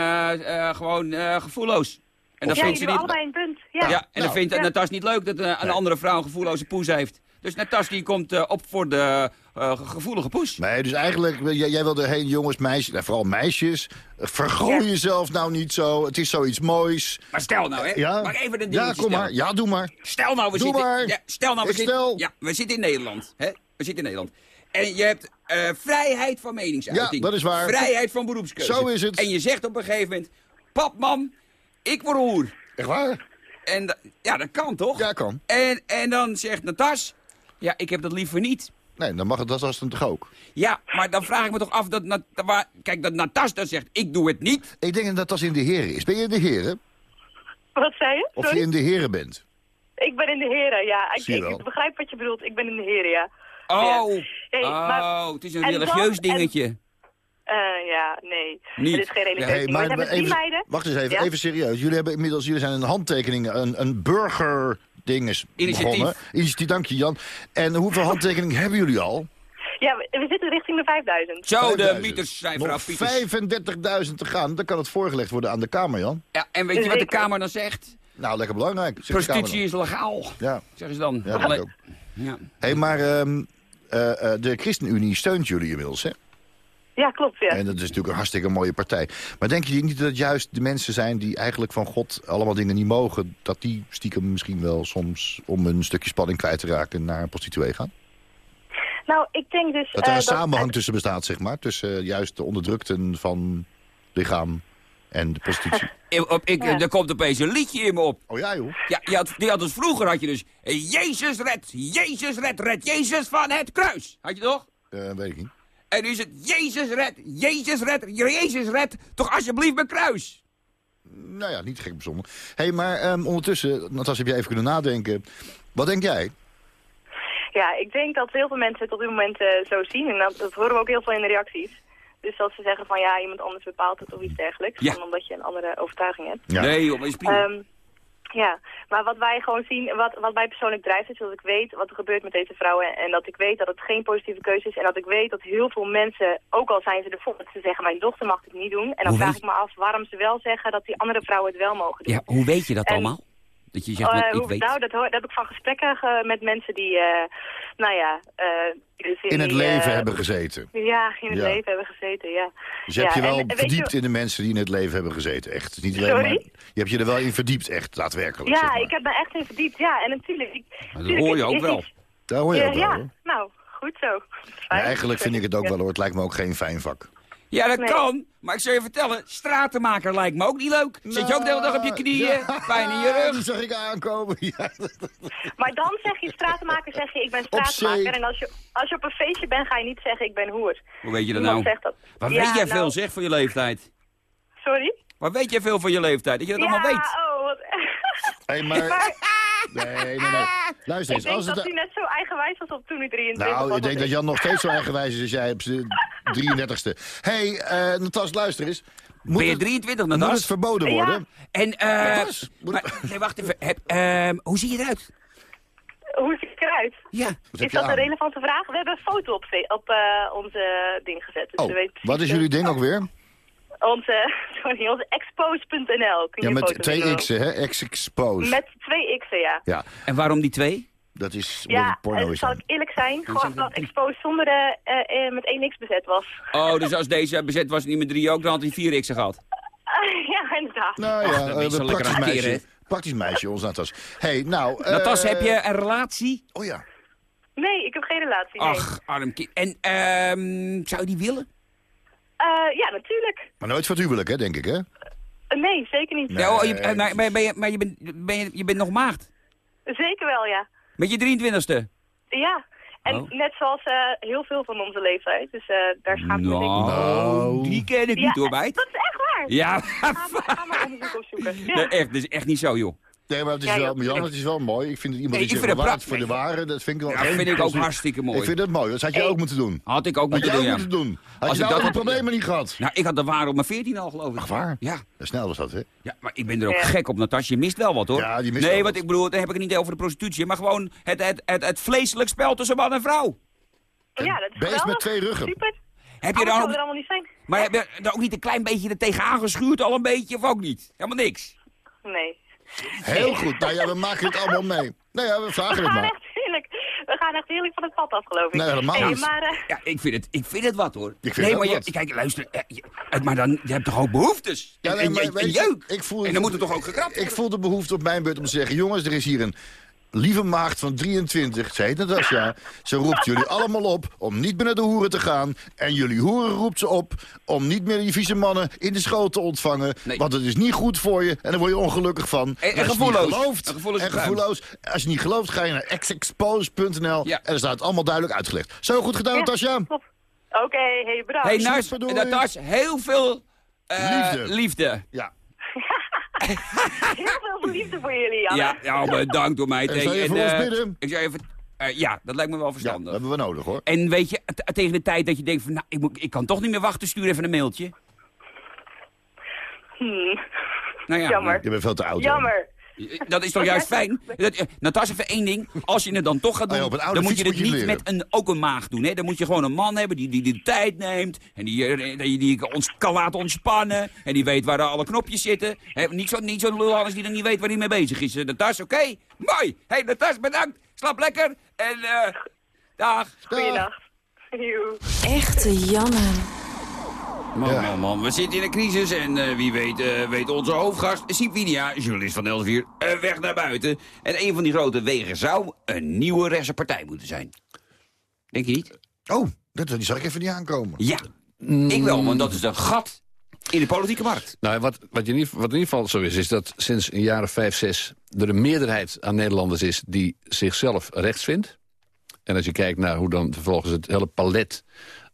eh, gewoon eh, gevoelloos. En dat
Ja,
vindt
je
ze
doet
niet...
allebei een punt. Ja.
Ja, en dan
Nou,
vindt
ja.
Natas niet leuk dat een
Nee.
andere vrouw een gevoelloze poes heeft. Dus Natas die komt eh, op voor de eh, ge- gevoelige poes.
Nee, dus eigenlijk, jij, jij wil erheen, jongens, meisjes, nou, vooral meisjes. eh, Vergooi
Ja.
jezelf nou niet zo. Het is zoiets moois.
Maar stel nou, hè.
Ja,
Mag ik even een
ja
dingetje
kom maar. Ja, doe maar.
Stel nou, we
Doe
zitten...
maar.
Ja, stel nou, we zitten...
stel.
Ja, we zitten in Nederland. Hè? We zitten in Nederland. En je hebt eh, vrijheid van meningsuiting.
Ja, dat is waar.
Vrijheid van beroepskeuze.
Zo is het.
En je zegt op een gegeven moment... Pap, mam, ik word hoer.
Echt waar?
En ja, dat kan toch?
Ja, kan.
En, en dan zegt Natas... Ja, ik heb dat liever niet.
Nee, dan mag het dat als dan toch ook.
Ja, maar dan vraag ik me toch af dat... Nat- waar, kijk, dat Natas dan zegt, ik doe het niet.
Ik denk dat dat in de heren is. Ben je in de heren?
Wat zei je?
Of
Sorry?
je in de heren bent?
Ik ben in de heren, ja. Ik,
Zie je wel.
ik begrijp wat je bedoelt. Ik ben in de heren, ja.
Oh,
Ja. Hey, maar-
oh het is een
en
religieus
dan-
dingetje.
Eh, ja, nee.
Niet.
Het is geen religieus
Hey.
Maar
even,
meiden.
wacht eens even,
Ja?
even serieus. Jullie hebben inmiddels jullie zijn een handtekening, een, een burgerdinges
Initiatief.
begonnen. Initiatief, dank je Jan. En hoeveel handtekeningen hebben jullie al?
Ja, we, zitten richting de 5000.
Zo, de
5000.
mythes zijn Pieters.
35.000 te gaan. Dan kan het voorgelegd worden aan de Kamer, Jan.
Ja, en weet je wat de. Kamer dan zegt?
Nou, lekker belangrijk.
Prostitutie is legaal.
Ja,
zeggen ze dan.
ja dat
Alleen-
ook.
ja.
Hé, maar ehm, eh, eh, de ChristenUnie steunt jullie inmiddels, hè?
Ja, klopt, ja.
En dat is natuurlijk een hartstikke mooie partij. Maar denk je niet dat juist de mensen zijn die eigenlijk van God allemaal dingen niet mogen... dat die stiekem misschien wel soms om een stukje spanning kwijt te raken naar een prostituee gaan?
Nou, ik denk dus...
Dat er
eh,
een samenhang tussen bestaat, zeg maar. Tussen eh, juist de onderdrukten van lichaam En de prostitutie.
Ik, op, ik, Er komt opeens een liedje in me op.
Oh ja, joh.
Ja, je had, die had dus vroeger had je dus... eh, Jezus red, Jezus red, red Jezus van het kruis. Had je toch?
Eh, weet ik niet.
En nu is het Jezus red, Jezus red, Jezus red, toch alsjeblieft mijn kruis.
Nou ja, niet gek bijzonder. Hé, hey, maar ehm, ondertussen, Natas, heb jij even kunnen nadenken. Wat denk jij?
Ja, ik denk dat heel veel mensen het op dit moment eh, zo zien. En dat, dat horen we ook heel veel in de reacties. Dus als ze zeggen van ja, iemand anders bepaalt het of iets dergelijks.
Ja.
Omdat je een andere overtuiging hebt.
Ja.
Nee, joh, maar is prima.
Ja, maar wat wij gewoon zien, wat, wat mij persoonlijk drijft, is dat ik weet wat er gebeurt met deze vrouwen. En dat ik weet dat het geen positieve keuze is. En dat ik weet dat heel veel mensen, ook al zijn ze ervoor, dat ze zeggen mijn dochter mag het niet doen. En dan
Hoe
vraag
weet-
ik me af waarom ze wel zeggen dat die andere vrouwen het wel mogen doen.
Ja, hoe weet je dat
En-
allemaal? Dat je zegt, ik
hoe-
weet.
Nou, dat, hoor, dat heb ik van gesprekken ge- met mensen die, eh, nou ja... eh, die dus
In het
die,
leven
eh,
hebben gezeten.
Ja, in het
Ja.
leven hebben gezeten, ja.
Dus je hebt
ja,
je wel
en-
verdiept in de mensen die in het leven hebben gezeten. Echt. Niet alleen
Sorry?
maar, je hebt je er wel in verdiept, echt daadwerkelijk.
Ja,
zeg maar.
ik heb me echt in verdiept, ja. En natuurlijk... Ik,
dat hoor je ook wel.
iets-
Daar hoor je
ja,
ook wel,
ja,
hoor.
nou, goed zo. Fijn.
eigenlijk vind ik het ook wel, hoor. Het lijkt me ook geen fijn vak.
Ja, dat
Nee.
kan. Maar ik zou je vertellen, stratenmaker lijkt me ook niet leuk. Zit je ook de hele dag op je knieën, pijn in je
Die
rug.
zag ik aankomen. Ja.
Maar dan zeg je stratenmaker, zeg je ik ben stratenmaker. En als je, als je op een feestje bent, ga je niet zeggen ik ben hoer.
Hoe weet je dat
Niemand
nou?
zegt dat.
Wat
Ja,
weet jij
nou,
veel, zeg, van je leeftijd?
Sorry?
Wat weet jij veel van je leeftijd? Dat je dat
ja,
allemaal weet?
oh, wat...
Hey, maar...
maar
Nee, nee, nee. Luister
ik
eens.
denk
Als
dat
het...
hij net zo eigenwijs was op toen hij 23 was.
Nou, ik denk dat Jan nog steeds zo eigenwijs is als jij op zijn 33ste. Hé, hey, eh, Natas, luister eens. Moet
ben je
het-
23,
Moet
Natas?
het verboden
Ja.
worden?
En, eh...
Moet het-
maar- nee, wacht even. Heb, ehm, hoe zie je eruit?
Hoe ziet het eruit?
Ja.
Wat
Is
je
dat een relevante vraag? We hebben een foto op, op eh, onze ding gezet. Dus
Oh,
we weten precies,
wat is jullie ding ook weer?
Onze, sorry, onze expose.nl. Kun je
Ja, met twee x'en, hè? X-expose.
Met twee x'en, ja.
Ja,
En waarom die twee?
dat is
Ja,
het porno
en
is
zal ik eerlijk zijn, gewoon dat expose zonder de, eh, eh, met één x bezet was.
Oh, dus als deze bezet was, niet met drie ook, dan had hij vier x'en gehad.
ja, inderdaad.
Nou
Ach,
ja,
dat
eh,
is zo
een
lekker
praktisch meisje. Praktisch meisje, ons Natas. hey, nou... eh,
Natas, heb je een relatie?
Oh ja.
Nee, ik heb geen relatie, nee.
Ach, arm kind. En, ehm, zou je die willen?
Eh, ja, natuurlijk.
Maar nooit voor het huwelijk, hè, denk ik, hè?
Eh, nee, zeker niet.
Nee.
Ja, oh, je, maar, ben je, maar je, bent, ben je, je bent nog maagd.
Zeker wel, ja.
Met je 23ste.
Ja. En
Oh.
net zoals eh, heel veel van onze leeftijd. Dus eh, daar schaam ik me denk ik
Nou, die ken ik
Ja,
niet hoor, meid.
Dat is echt waar.
Ja,
Ga maar, ga maar onderzoek opzoeken. Ja.
nee, echt, dat is echt niet zo, joh.
Nee, maar het is
Ja,
wel,
joh.
Jan, het is wel mooi. Ik vind het iemand
Nee,
die
prachtig.
voor de ware. Dat vind ik wel
Ja,
geen
vind ik ook hartstikke mooi.
Ik vind het mooi. Dat had je
Hey.
ook moeten doen.
Had ik ook
Had je
moeten
ook
doen, ja.
moeten doen. Had
Als
je
ik
nou
dat had-
problemen niet gehad.
Nou, ik had de waar op mijn 14 al, geloof ik.
Ach, waar?
Ja.
Snel was dat, hè?
Ja, maar ik ben er ook
Ja.
gek op, Natasja. Je mist wel wat, hoor.
Ja, die mist
nee,
wel
wat
wat.
ik bedoel, dan heb ik het niet over de prostitutie, maar gewoon het, het, het, het vleeselijk spel tussen man en vrouw.
Ja, dat is
Beest met twee ruggen.
Super.
Heb je dan ook,
er allemaal niet zijn.
maar heb je er ook niet een klein beetje er tegenaan geschuurd, al een beetje, of ook niet? Helemaal niks.
Nee.
Heel goed. Nou ja, we maken het allemaal mee. Nou ja, we
We
vragen het
gaan
maar.
echt heerlijk, we gaan echt heerlijk van het pad af, geloof ik.
Nee, helemaal
Hey,
niet.
maar, eh,
Ja, ik vind het, ik vind het wat, hoor.
Ik vind
nee, maar
wat.
Je, kijk, luister, eh, je- eh, maar dan, je hebt toch ook behoeftes?
Ja,
En-
nee,
en,
maar
en,
weet
en
je,
jeuk.
Ik voel,
en dan moet het toch ook gekrapt
Ik
worden?
voel de behoefte op mijn beurt om te zeggen... jongens, er is hier een lieve maagd van 23, ze heet Natasja. Ze roept jullie allemaal op om niet meer naar de hoeren te gaan. En jullie hoeren roept ze op om niet meer die vieze mannen in de schoot te ontvangen.
Nee.
Want het is niet goed voor je en daar word je ongelukkig van.
En- en
als je niet
gevoelloos.
gelooft,
En gevoelloos
en
bruin.
gevoelloos. Als je niet gelooft, ga je naar xexpose.nl
Ja.
en daar staat het allemaal duidelijk uitgelegd. Zo, goed gedaan,
ja,
Natasja?
Oké, hey, bedankt.
hey, Nars,
Superdoei.
Natas, heel veel eh,
Liefde.
liefde.
Ja.
Heel veel liefde voor jullie, Janne.
Ja, ja bedankt door mij.
En zou je
En,
ons
eh,
bidden?
Ik zou even... eh, ja, dat lijkt me wel
ja,
verstandig.
dat hebben we nodig, hoor.
En weet je, tegen de tijd dat je denkt van... Nou, ik, moet, ik kan toch niet meer wachten, stuur even een mailtje.
Hmm,
Nou ja,
Jammer.
Je bent veel te oud.
Jammer.
Dat is toch juist fijn? Dat, eh, Natas, even één ding. Als je het dan toch gaat
Ah ja,
doen, dan moet je het niet
leren.
met een, ook een maag doen. Hè? Dan moet je gewoon een man hebben die, die, de tijd neemt. En die, eh, die, die ons kan laten ontspannen. En die weet waar alle knopjes zitten. Hè, niet zo'n niet zo lul anders die dan niet weet waar hij mee bezig is. Eh, Natas, oké? Mooi. hey, Natas, bedankt. Slaap lekker. En eh dag.
Goeiedag.
Echte Janne.
Man,
Ja.
man, man. We zitten in een crisis en eh, wie weet, eh, weet onze hoofdgast, Sipinia, journalist van Elsevier, eh, weg naar buiten. En een van die grote wegen zou een nieuwe rechtse partij moeten zijn. Denk je niet?
Oh, dat, die zag ik even niet aankomen.
Ja, ik wel, want dat is een gat in de politieke markt.
Nou, wat, wat, je niet, wat in ieder geval zo is, is dat sinds een jaar of vijf, zes... er een meerderheid aan Nederlanders is die zichzelf rechts vindt. En als je kijkt naar hoe dan vervolgens het hele palet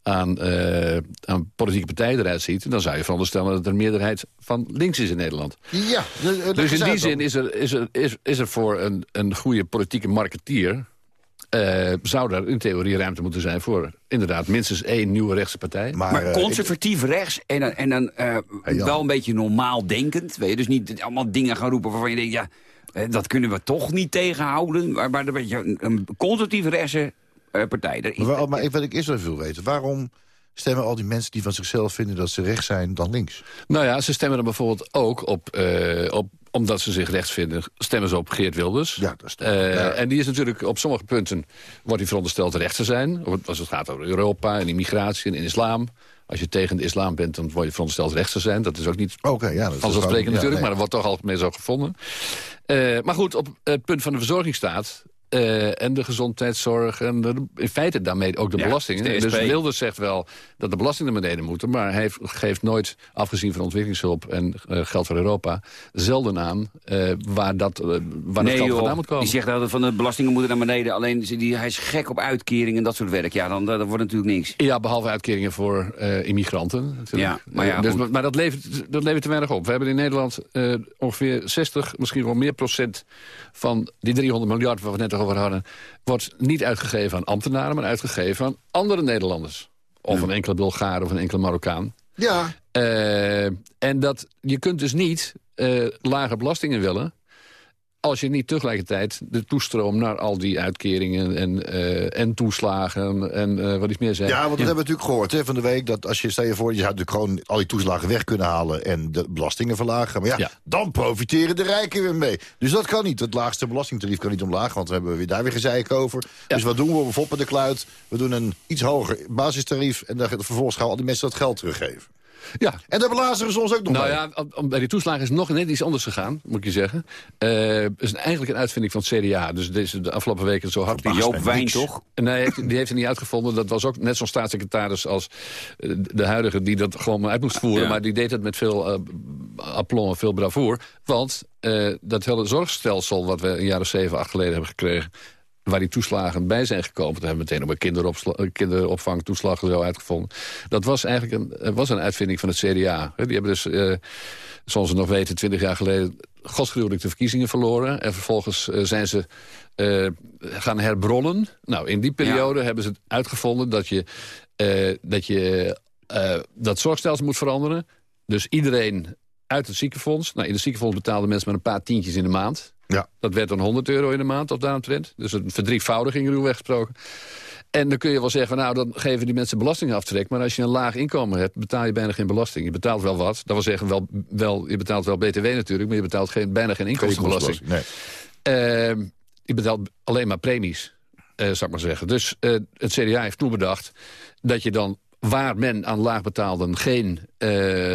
aan, uh, aan politieke partijen eruit ziet... dan zou je veronderstellen dat er een meerderheid van links is in Nederland.
Ja,
dus in die zin is er, is er, is, is er voor een, een goede politieke marketeer... Uh, zou er in theorie ruimte moeten zijn voor inderdaad minstens één nieuwe rechtse partij.
Maar, maar eh, conservatief rechts en dan, en dan uh, wel een beetje normaal denkend. Weet je, dus niet allemaal dingen gaan roepen waarvan je denkt... ja, dat kunnen we toch niet tegenhouden. Maar, maar een beetje een conservatief rechtse partij.
Maar, maar wat ik eerst wil weten, waarom stemmen al die mensen die van zichzelf vinden dat ze rechts zijn dan links?
Nou ja, ze stemmen er bijvoorbeeld ook op, op omdat ze zich rechts vinden, stemmen ze op Geert Wilders.
Ja, dat is
uh, En die is natuurlijk op sommige punten, wordt hij verondersteld rechts te zijn. Als het gaat over Europa en immigratie en in islam. Als je tegen de islam bent, dan word je verondersteld rechts te zijn. Dat is ook niet
okay, ja,
vanzelfsprekend natuurlijk, maar dat wordt toch altijd mee zo gevonden. Uh, maar goed, op het punt van de verzorgingsstaat uh, en de gezondheidszorg en de, in feite daarmee ook de belastingen. Dus Wilders zegt wel dat de belastingen naar beneden moeten... maar hij geeft nooit, afgezien van ontwikkelingshulp en uh, geld voor Europa... zelden aan uh, waar, dat, waar nee, dat geld vandaan moet komen.
Die zegt dat van de belastingen moeten naar beneden. Alleen die, hij is gek op uitkeringen en dat soort werk. Ja, dan, dat wordt natuurlijk niks.
Ja, behalve uitkeringen voor immigranten.
Ja, maar, ja,
dus, maar dat levert, dat levert te weinig op. We hebben in Nederland ongeveer 60, misschien wel meer procent... van die 300 miljard waar we net over hadden... wordt niet uitgegeven aan ambtenaren, maar uitgegeven aan andere Nederlanders. Of een enkele Bulgaar of een enkele Marokkaan.
Ja.
Uh, en dat, je kunt dus niet uh, lage belastingen willen als je niet tegelijkertijd de toestroom naar al die uitkeringen en, uh, en toeslagen en uh, wat ik meer zeggen.
Ja, want dat hebben we natuurlijk gehoord hè, van de week. Dat als je, stel je voor, je zou natuurlijk gewoon al die toeslagen weg kunnen halen en de belastingen verlagen. Maar ja, dan profiteren de rijken weer mee. Dus dat kan niet. Het laagste belastingtarief kan niet omlaag, want we hebben weer daar weer gezeik over. Dus wat doen we? We foppen de kluit. We doen een iets hoger basistarief en dan vervolgens gaan al die mensen dat geld teruggeven.
Ja.
En daar belazeren ze ons ook nog
Nou ja, bij die toeslagen is nog net iets anders gegaan, moet je zeggen. Uh, het is eigenlijk een uitvinding van het CDA. Dus deze, de afgelopen weken zo hard...
Die Joop Wijn, toch?
Nee, die heeft het niet uitgevonden. Dat was ook net zo'n staatssecretaris als eh, de huidige... die dat gewoon uit moest voeren. Maar die deed het met veel uh, aplomb en veel bravoer. Want uh, dat hele zorgstelsel wat we een jaar of zeven, acht geleden hebben gekregen waar die toeslagen bij zijn gekomen. Dat hebben we meteen op een kinderopvang zo uitgevonden. Dat was eigenlijk een, eh, was een uitvinding van het CDA. Die hebben dus, uh, zoals we nog weten, twintig jaar geleden... godsgruwelijk de verkiezingen verloren. En vervolgens uh, zijn ze uh, gaan herbronnen. Nou, in die periode hebben ze het uitgevonden dat je, dat, je dat zorgstelsel moet veranderen. Dus iedereen uit het ziekenfonds. Nou, in het ziekenfonds betaalden mensen maar een paar tientjes in de maand.
Ja.
Dat werd dan 100 euro in de maand op daaromtrent. Dus een verdrievoudiging ruwweg gesproken. En dan kun je wel zeggen, nou, dan geven die mensen belastingaftrek. Maar als je een laag inkomen hebt, betaal je bijna geen belasting. Je betaalt wel wat. Dat wil zeggen, wel, wel, je betaalt wel BTW natuurlijk... maar je betaalt geen, bijna geen inkomstenbelasting.
Nee.
Uh, je betaalt alleen maar premies, uh, zou ik maar zeggen. Dus uh, het CDA heeft toen bedacht dat je dan waar men aan laagbetaalden geen uh,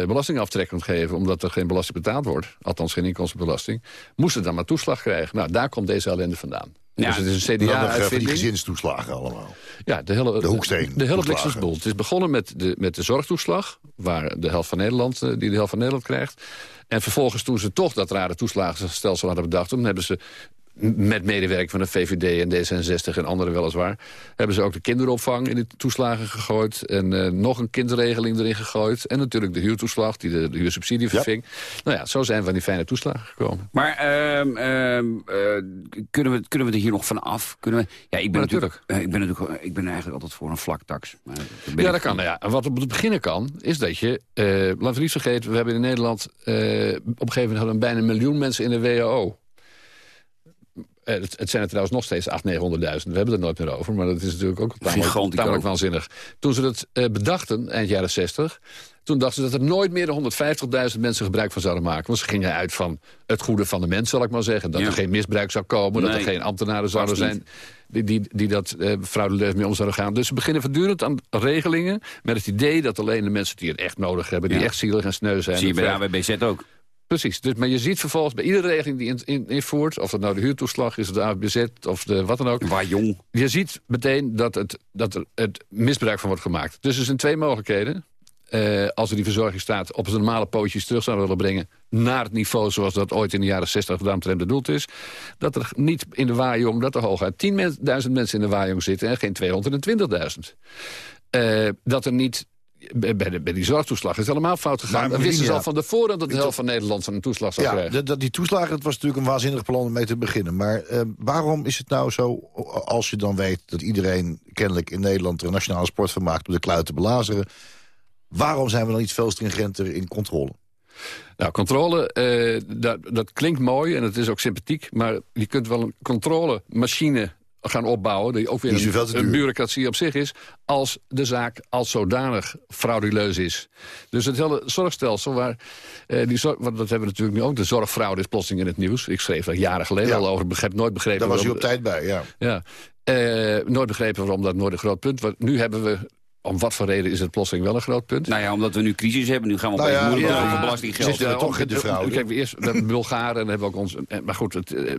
belastingaftrek kunt geven... omdat er geen belasting betaald wordt, althans geen inkomstenbelasting... moesten dan maar toeslag krijgen. Nou, daar komt deze ellende vandaan.
Ja, dus het is een CDA-uitvinding. die gezinstoeslagen allemaal.
Ja, de hele,
de hoeksteen.
De hele bliksemsboel. Het is begonnen met de, met de zorgtoeslag... waar de helft van Nederland, eh, die de helft van Nederland krijgt. En vervolgens, toen ze toch dat rare toeslagenstelsel hadden bedacht... toen hebben ze met medewerking van de VVD en D66 en anderen weliswaar... hebben ze ook de kinderopvang in de toeslagen gegooid... en uh, nog een kindregeling erin gegooid... en natuurlijk de huurtoeslag die de, de huursubsidie verving. Nou ja, zo zijn we van die fijne toeslagen gekomen.
Maar uh, uh, kunnen, we, kunnen we er hier nog van af? Kunnen we, ja, ik ben natuurlijk, ik, ben natuurlijk ik ben eigenlijk altijd voor een vlaktax. Maar
ja, dat kan. Nou ja. Wat op het beginnen kan, is dat je... laten we niet vergeten, we hebben in Nederland... op een gegeven moment hadden bijna een miljoen mensen in de WHO... Eh, het, het, zijn er trouwens nog steeds 800.000, 900.000. We hebben het nooit meer over, maar dat is natuurlijk ook tamelijk, tamelijk waanzinnig. Toen ze dat uh, bedachten, eind jaren 60... toen dachten ze dat er nooit meer dan 150.000 mensen gebruik van zouden maken. Want ze gingen uit van het goede van de mens, zal ik maar zeggen. Dat er geen misbruik zou komen, dat er geen ambtenaren zouden zijn... die, die, die dat uh, fraudeleus mee om zouden gaan. Dus ze beginnen voortdurend aan regelingen... met het idee dat alleen de mensen die het echt nodig hebben... die echt zielig en sneu zijn...
Zie je bij de AWBZ ook.
Precies, dus, maar je ziet vervolgens bij iedere regeling die je in, invoert... of dat nou de huurtoeslag is, de ABZ of de wat dan ook...
Waar jong.
Je ziet meteen dat, het, dat er het misbruik van wordt gemaakt. Dus er zijn twee mogelijkheden. uh, als we die verzorgingsstaat op zijn normale pootjes terug zouden willen brengen... naar het niveau zoals dat ooit in de jaren 60 gedaan bedoeld is... dat er niet in de waaijong, dat er hooguit 10.000 mensen in de waaijong zitten... en geen 220.000. Uh, dat er niet bij, de, bij die zorgtoeslag is helemaal fout gegaan. Dan wisten ze al van tevoren dat de helft van Nederland een toeslag zou
ja,
krijgen.
Ja, die toeslagen dat was natuurlijk een waanzinnig plan om mee te beginnen. Maar uh, waarom is het nou zo, als je dan weet dat iedereen kennelijk in Nederland... er een nationale sport van maakt om de kluit te belazeren... waarom zijn we dan niet veel stringenter in controle?
Nou, controle, uh, dat, dat klinkt mooi en het is ook sympathiek... maar je kunt wel een controlemachine gaan opbouwen... die ook weer een, een, bureaucratie op zich is... als de zaak als zodanig frauduleus is. Dus het hele zorgstelsel, waar, eh, die zorg, want dat hebben we natuurlijk nu ook... de zorgfraude is plotseling in het nieuws. Ik schreef daar jaren geleden al over, begreep, nooit begrepen...
Daar was u op tijd bij, ja.
ja. Uh, nooit begrepen waarom dat nooit een groot punt was. Nu hebben we om wat voor reden is het plotseling wel een groot punt?
Nou ja, omdat we nu crisis hebben. Nu gaan we nou ja, moeilijk ja, over belastinggeld.
Ja, toch in de vrouw. Kijk, we eerst met Bulgaren en hebben we ook ons... Eh, maar goed, het, uh,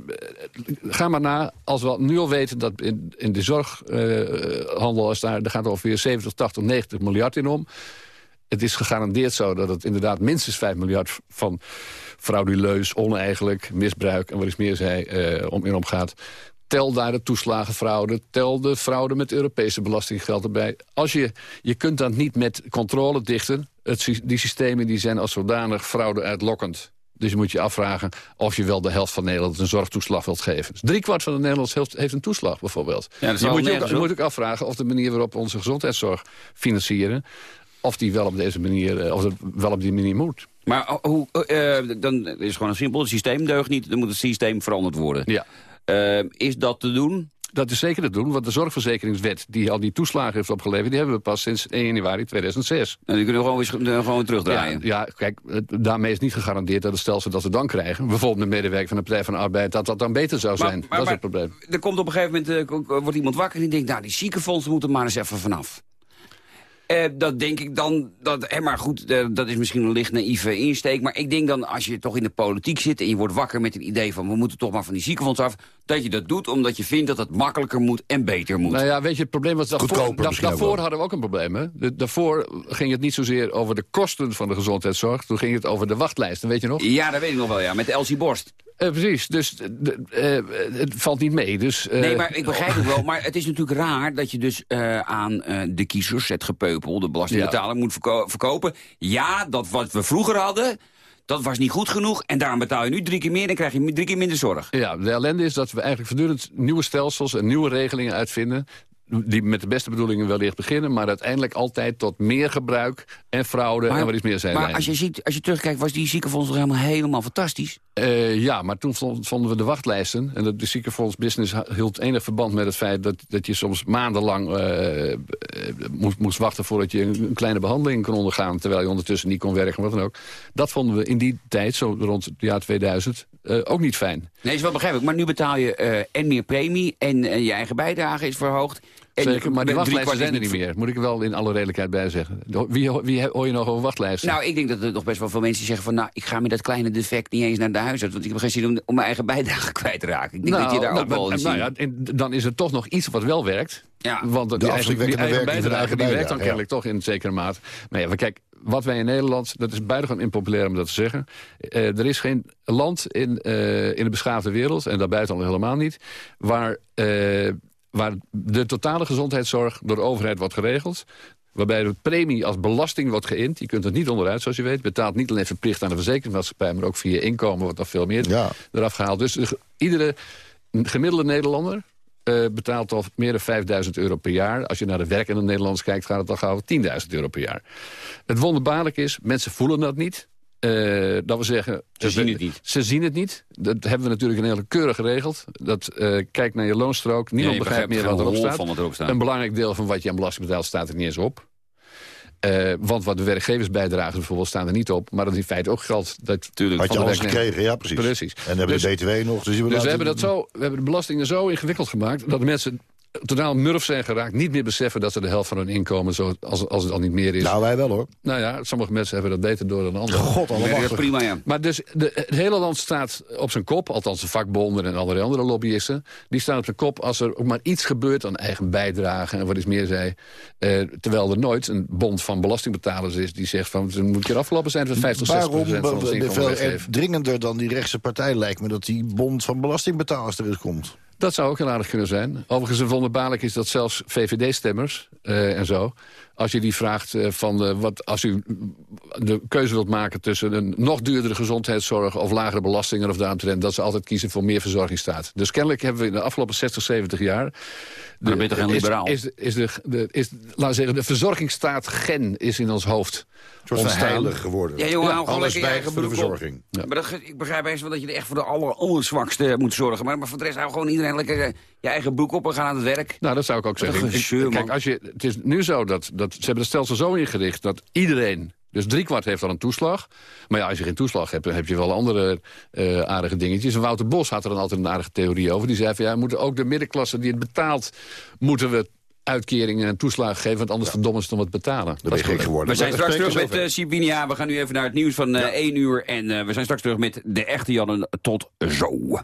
ga maar na. Als we nu al weten dat in, in de zorghandel... Uh, daar, daar gaat ongeveer 70, 80, 90 miljard in om. Het is gegarandeerd zo dat het inderdaad minstens 5 miljard... van frauduleus, oneigenlijk, misbruik en wat is meer zei, om in omgaat. Tel daar de toeslagenfraude, tel de fraude met Europese belastinggeld erbij. Als je, je kunt dat niet met controle dichten. Het, die systemen die zijn als zodanig fraude uitlokkend. Dus je moet je afvragen of je wel de helft van Nederland een zorgtoeslag wilt geven. Dus driekwart van de Nederlanders heeft een toeslag bijvoorbeeld. Ja, je, moet je, ook, je moet ook afvragen of de manier waarop we onze gezondheidszorg financieren... of die wel op deze manier, eh, of het wel op die manier moet.
Maar hoe, uh, dan is het gewoon een simpel. Het systeem deugt niet, dan moet het systeem veranderd worden.
Ja.
Uh, is dat te doen?
Dat is zeker te doen, want de zorgverzekeringswet... die al die toeslagen heeft opgeleverd... die hebben we pas sinds 1 januari 2006.
En die kunnen we gewoon, weer, gewoon terugdraaien?
Ja, ja, kijk, daarmee is niet gegarandeerd dat het stelsel dat we dan krijgen... bijvoorbeeld de medewerker van de Partij van de Arbeid... dat dat dan beter zou zijn. Maar, maar, dat is het probleem.
Er komt op een gegeven moment uh, wordt iemand wakker en die denkt... nou, die ziekenfondsen moeten maar eens even vanaf. Uh, dat denk ik dan, dat, hè, maar goed, uh, dat is misschien een licht naïeve insteek. Maar ik denk dan, als je toch in de politiek zit en je wordt wakker met een idee van... we moeten toch maar van die ziekenfonds af, dat je dat doet omdat je vindt dat het makkelijker moet en beter moet.
Nou ja, weet je, het probleem was, daarvoor, daarvoor hadden we ook een probleem. Hè? De, daarvoor ging het niet zozeer over de kosten van de gezondheidszorg. Toen ging het over de wachtlijsten, weet je nog?
Ja, dat weet ik nog wel, ja, met Elsie Borst.
Uh, precies, dus uh, het valt niet mee. Dus.
Nee, maar ik begrijp het wel. Maar het is natuurlijk raar dat je dus aan de kiezers, het gepeupel, de belastingbetaler, moet verko verkopen. Ja, dat wat we vroeger hadden, dat was niet goed genoeg. En daarom betaal je nu drie keer meer en krijg je drie keer minder zorg.
Ja, de ellende is dat we eigenlijk voortdurend nieuwe stelsels en nieuwe regelingen uitvinden die met de beste bedoelingen wellicht beginnen... maar uiteindelijk altijd tot meer gebruik en fraude en wat is meer zijn.
Maar als je, ziet, als je terugkijkt, was die ziekenfonds toch helemaal, helemaal fantastisch?
Uh, ja, maar toen vonden we de wachtlijsten. En de, de ziekenfondsbusiness hield enig verband met het feit... dat, dat je soms maandenlang uh, moest, moest, wachten voordat je een, kleine behandeling kon ondergaan... terwijl je ondertussen niet kon werken, wat dan ook. Dat vonden we in die tijd, zo rond het jaar 2000, ook niet fijn.
Nee, is wel begrijpelijk. Maar nu betaal je en meer premie en je eigen bijdrage is verhoogd.
Zeker, maar die wachtlijsten zijn er niet meer. Moet ik wel in alle redelijkheid bij zeggen. Wie, wie hoor je nog over wachtlijsten?
Nou, ik denk dat er nog best wel veel mensen zeggen van... nou, ik ga met dat kleine defect niet eens naar de huisarts... want ik heb geen zin om, om mijn eigen bijdrage kwijt te raken. Ik denk nou, dat je daar nou, ook wel
nou, ja, Dan is er toch nog iets wat wel werkt. Ja. Want de die eigen, die eigen bijdrage die werkt dan kennelijk toch in zekere mate. Maar ja, kijk, wat wij in Nederland, dat is buitengewoon impopulair om dat te zeggen... Uh, er is geen land in, uh, in de beschaafde wereld, en daarbuiten al helemaal niet... waar... Uh, waar de totale gezondheidszorg door de overheid wordt geregeld waarbij de premie als belasting wordt geïnd. Je kunt het niet onderuit, zoals je weet. betaalt niet alleen verplicht aan de verzekeringsmaatschappij... maar ook via inkomen wordt nog veel meer ja. eraf gehaald. Dus iedere gemiddelde Nederlander uh, betaalt al meer dan 5000 euro per jaar. Als je naar de werkende Nederlanders kijkt, gaat het al gauw 10.000 euro per jaar. Het wonderbaarlijke is, mensen voelen dat niet. Uh, dat we zeggen...
Ze zien het niet.
Ze zien het niet. Dat hebben we natuurlijk een hele keurig geregeld. Dat uh, kijk naar je loonstrook. Niemand begrijpt meer wat erop staat.
Wat erop staat.
Een belangrijk deel van wat je aan belasting betaalt staat er niet eens op. Uh, want wat de werkgevers bijdragen bijvoorbeeld staan er niet op. Maar dat is in feite ook geld. Dat
Tuurlijk, Had je alles gekregen, ja precies.
precies.
En hebben dus, de BTW nog. Dus,
dus we, hebben dat zo, we hebben de belastingen zo ingewikkeld gemaakt... dat mensen totaal murf zijn geraakt. Niet meer beseffen dat ze de helft van hun inkomen, zo, als, als het al niet meer is.
Nou, wij wel hoor.
Nou ja, sommige mensen hebben dat beter door dan anderen.
God, allemaal.
prima, ja.
Maar dus de, het hele land staat op zijn kop. Althans de vakbonden en allerlei andere lobbyisten. Die staan op zijn kop als er ook maar iets gebeurt aan eigen bijdrage. En wat is meer zei. Eh, terwijl er nooit een bond van belastingbetalers is die zegt van... het moet je afgelopen zijn dat 50, 60 procent van ons inkomen
veel dringender dan die rechtse partij lijkt me... dat die bond van belastingbetalers erin komt.
Dat zou ook heel aardig kunnen zijn. Overigens, een wonderbaarlijk is dat zelfs VVD-stemmers eh, en zo... als je die vraagt eh, van eh, wat, als u de keuze wilt maken... tussen een nog duurdere gezondheidszorg of lagere belastingen of daaromtrent... dat ze altijd kiezen voor meer verzorgingsstaat. Dus kennelijk hebben we in de afgelopen 60, 70 jaar...
dan ben je toch geen
is-
liberaal?
Is, is, de, de, is, laten we zeggen, de verzorgingsstaat gen is in ons hoofd ontstaan.
heilig geworden.
Ja,
Alles
lekker je
bij
eigen
voor de verzorging.
Maar dat, ik begrijp best wel dat je er echt voor de aller, allerzwakste moet zorgen. Maar, maar voor de rest hou gewoon iedereen lekker eh, je eigen broek op en gaan aan het werk.
Nou, dat zou ik ook zeggen. Ik- Kijk, als je, het is nu zo dat, dat ze hebben het stelsel zo ingericht dat iedereen, dus driekwart heeft al een toeslag. Maar ja, als je geen toeslag hebt, dan heb je wel andere eh, aardige dingetjes. En Wouter Bos had er dan altijd een aardige theorie over. Die zei van ja, moeten ook de middenklasse die het betaalt, moeten we uitkeringen en toeslagen geven, want anders verdommen ze het om het betalen.
Dan
Dat is
gek geworden.
We zijn straks terug met uh, Sibinia. We gaan nu even naar het nieuws van eh 1 uur. En we zijn straks terug met de echte Jannen. Tot zo.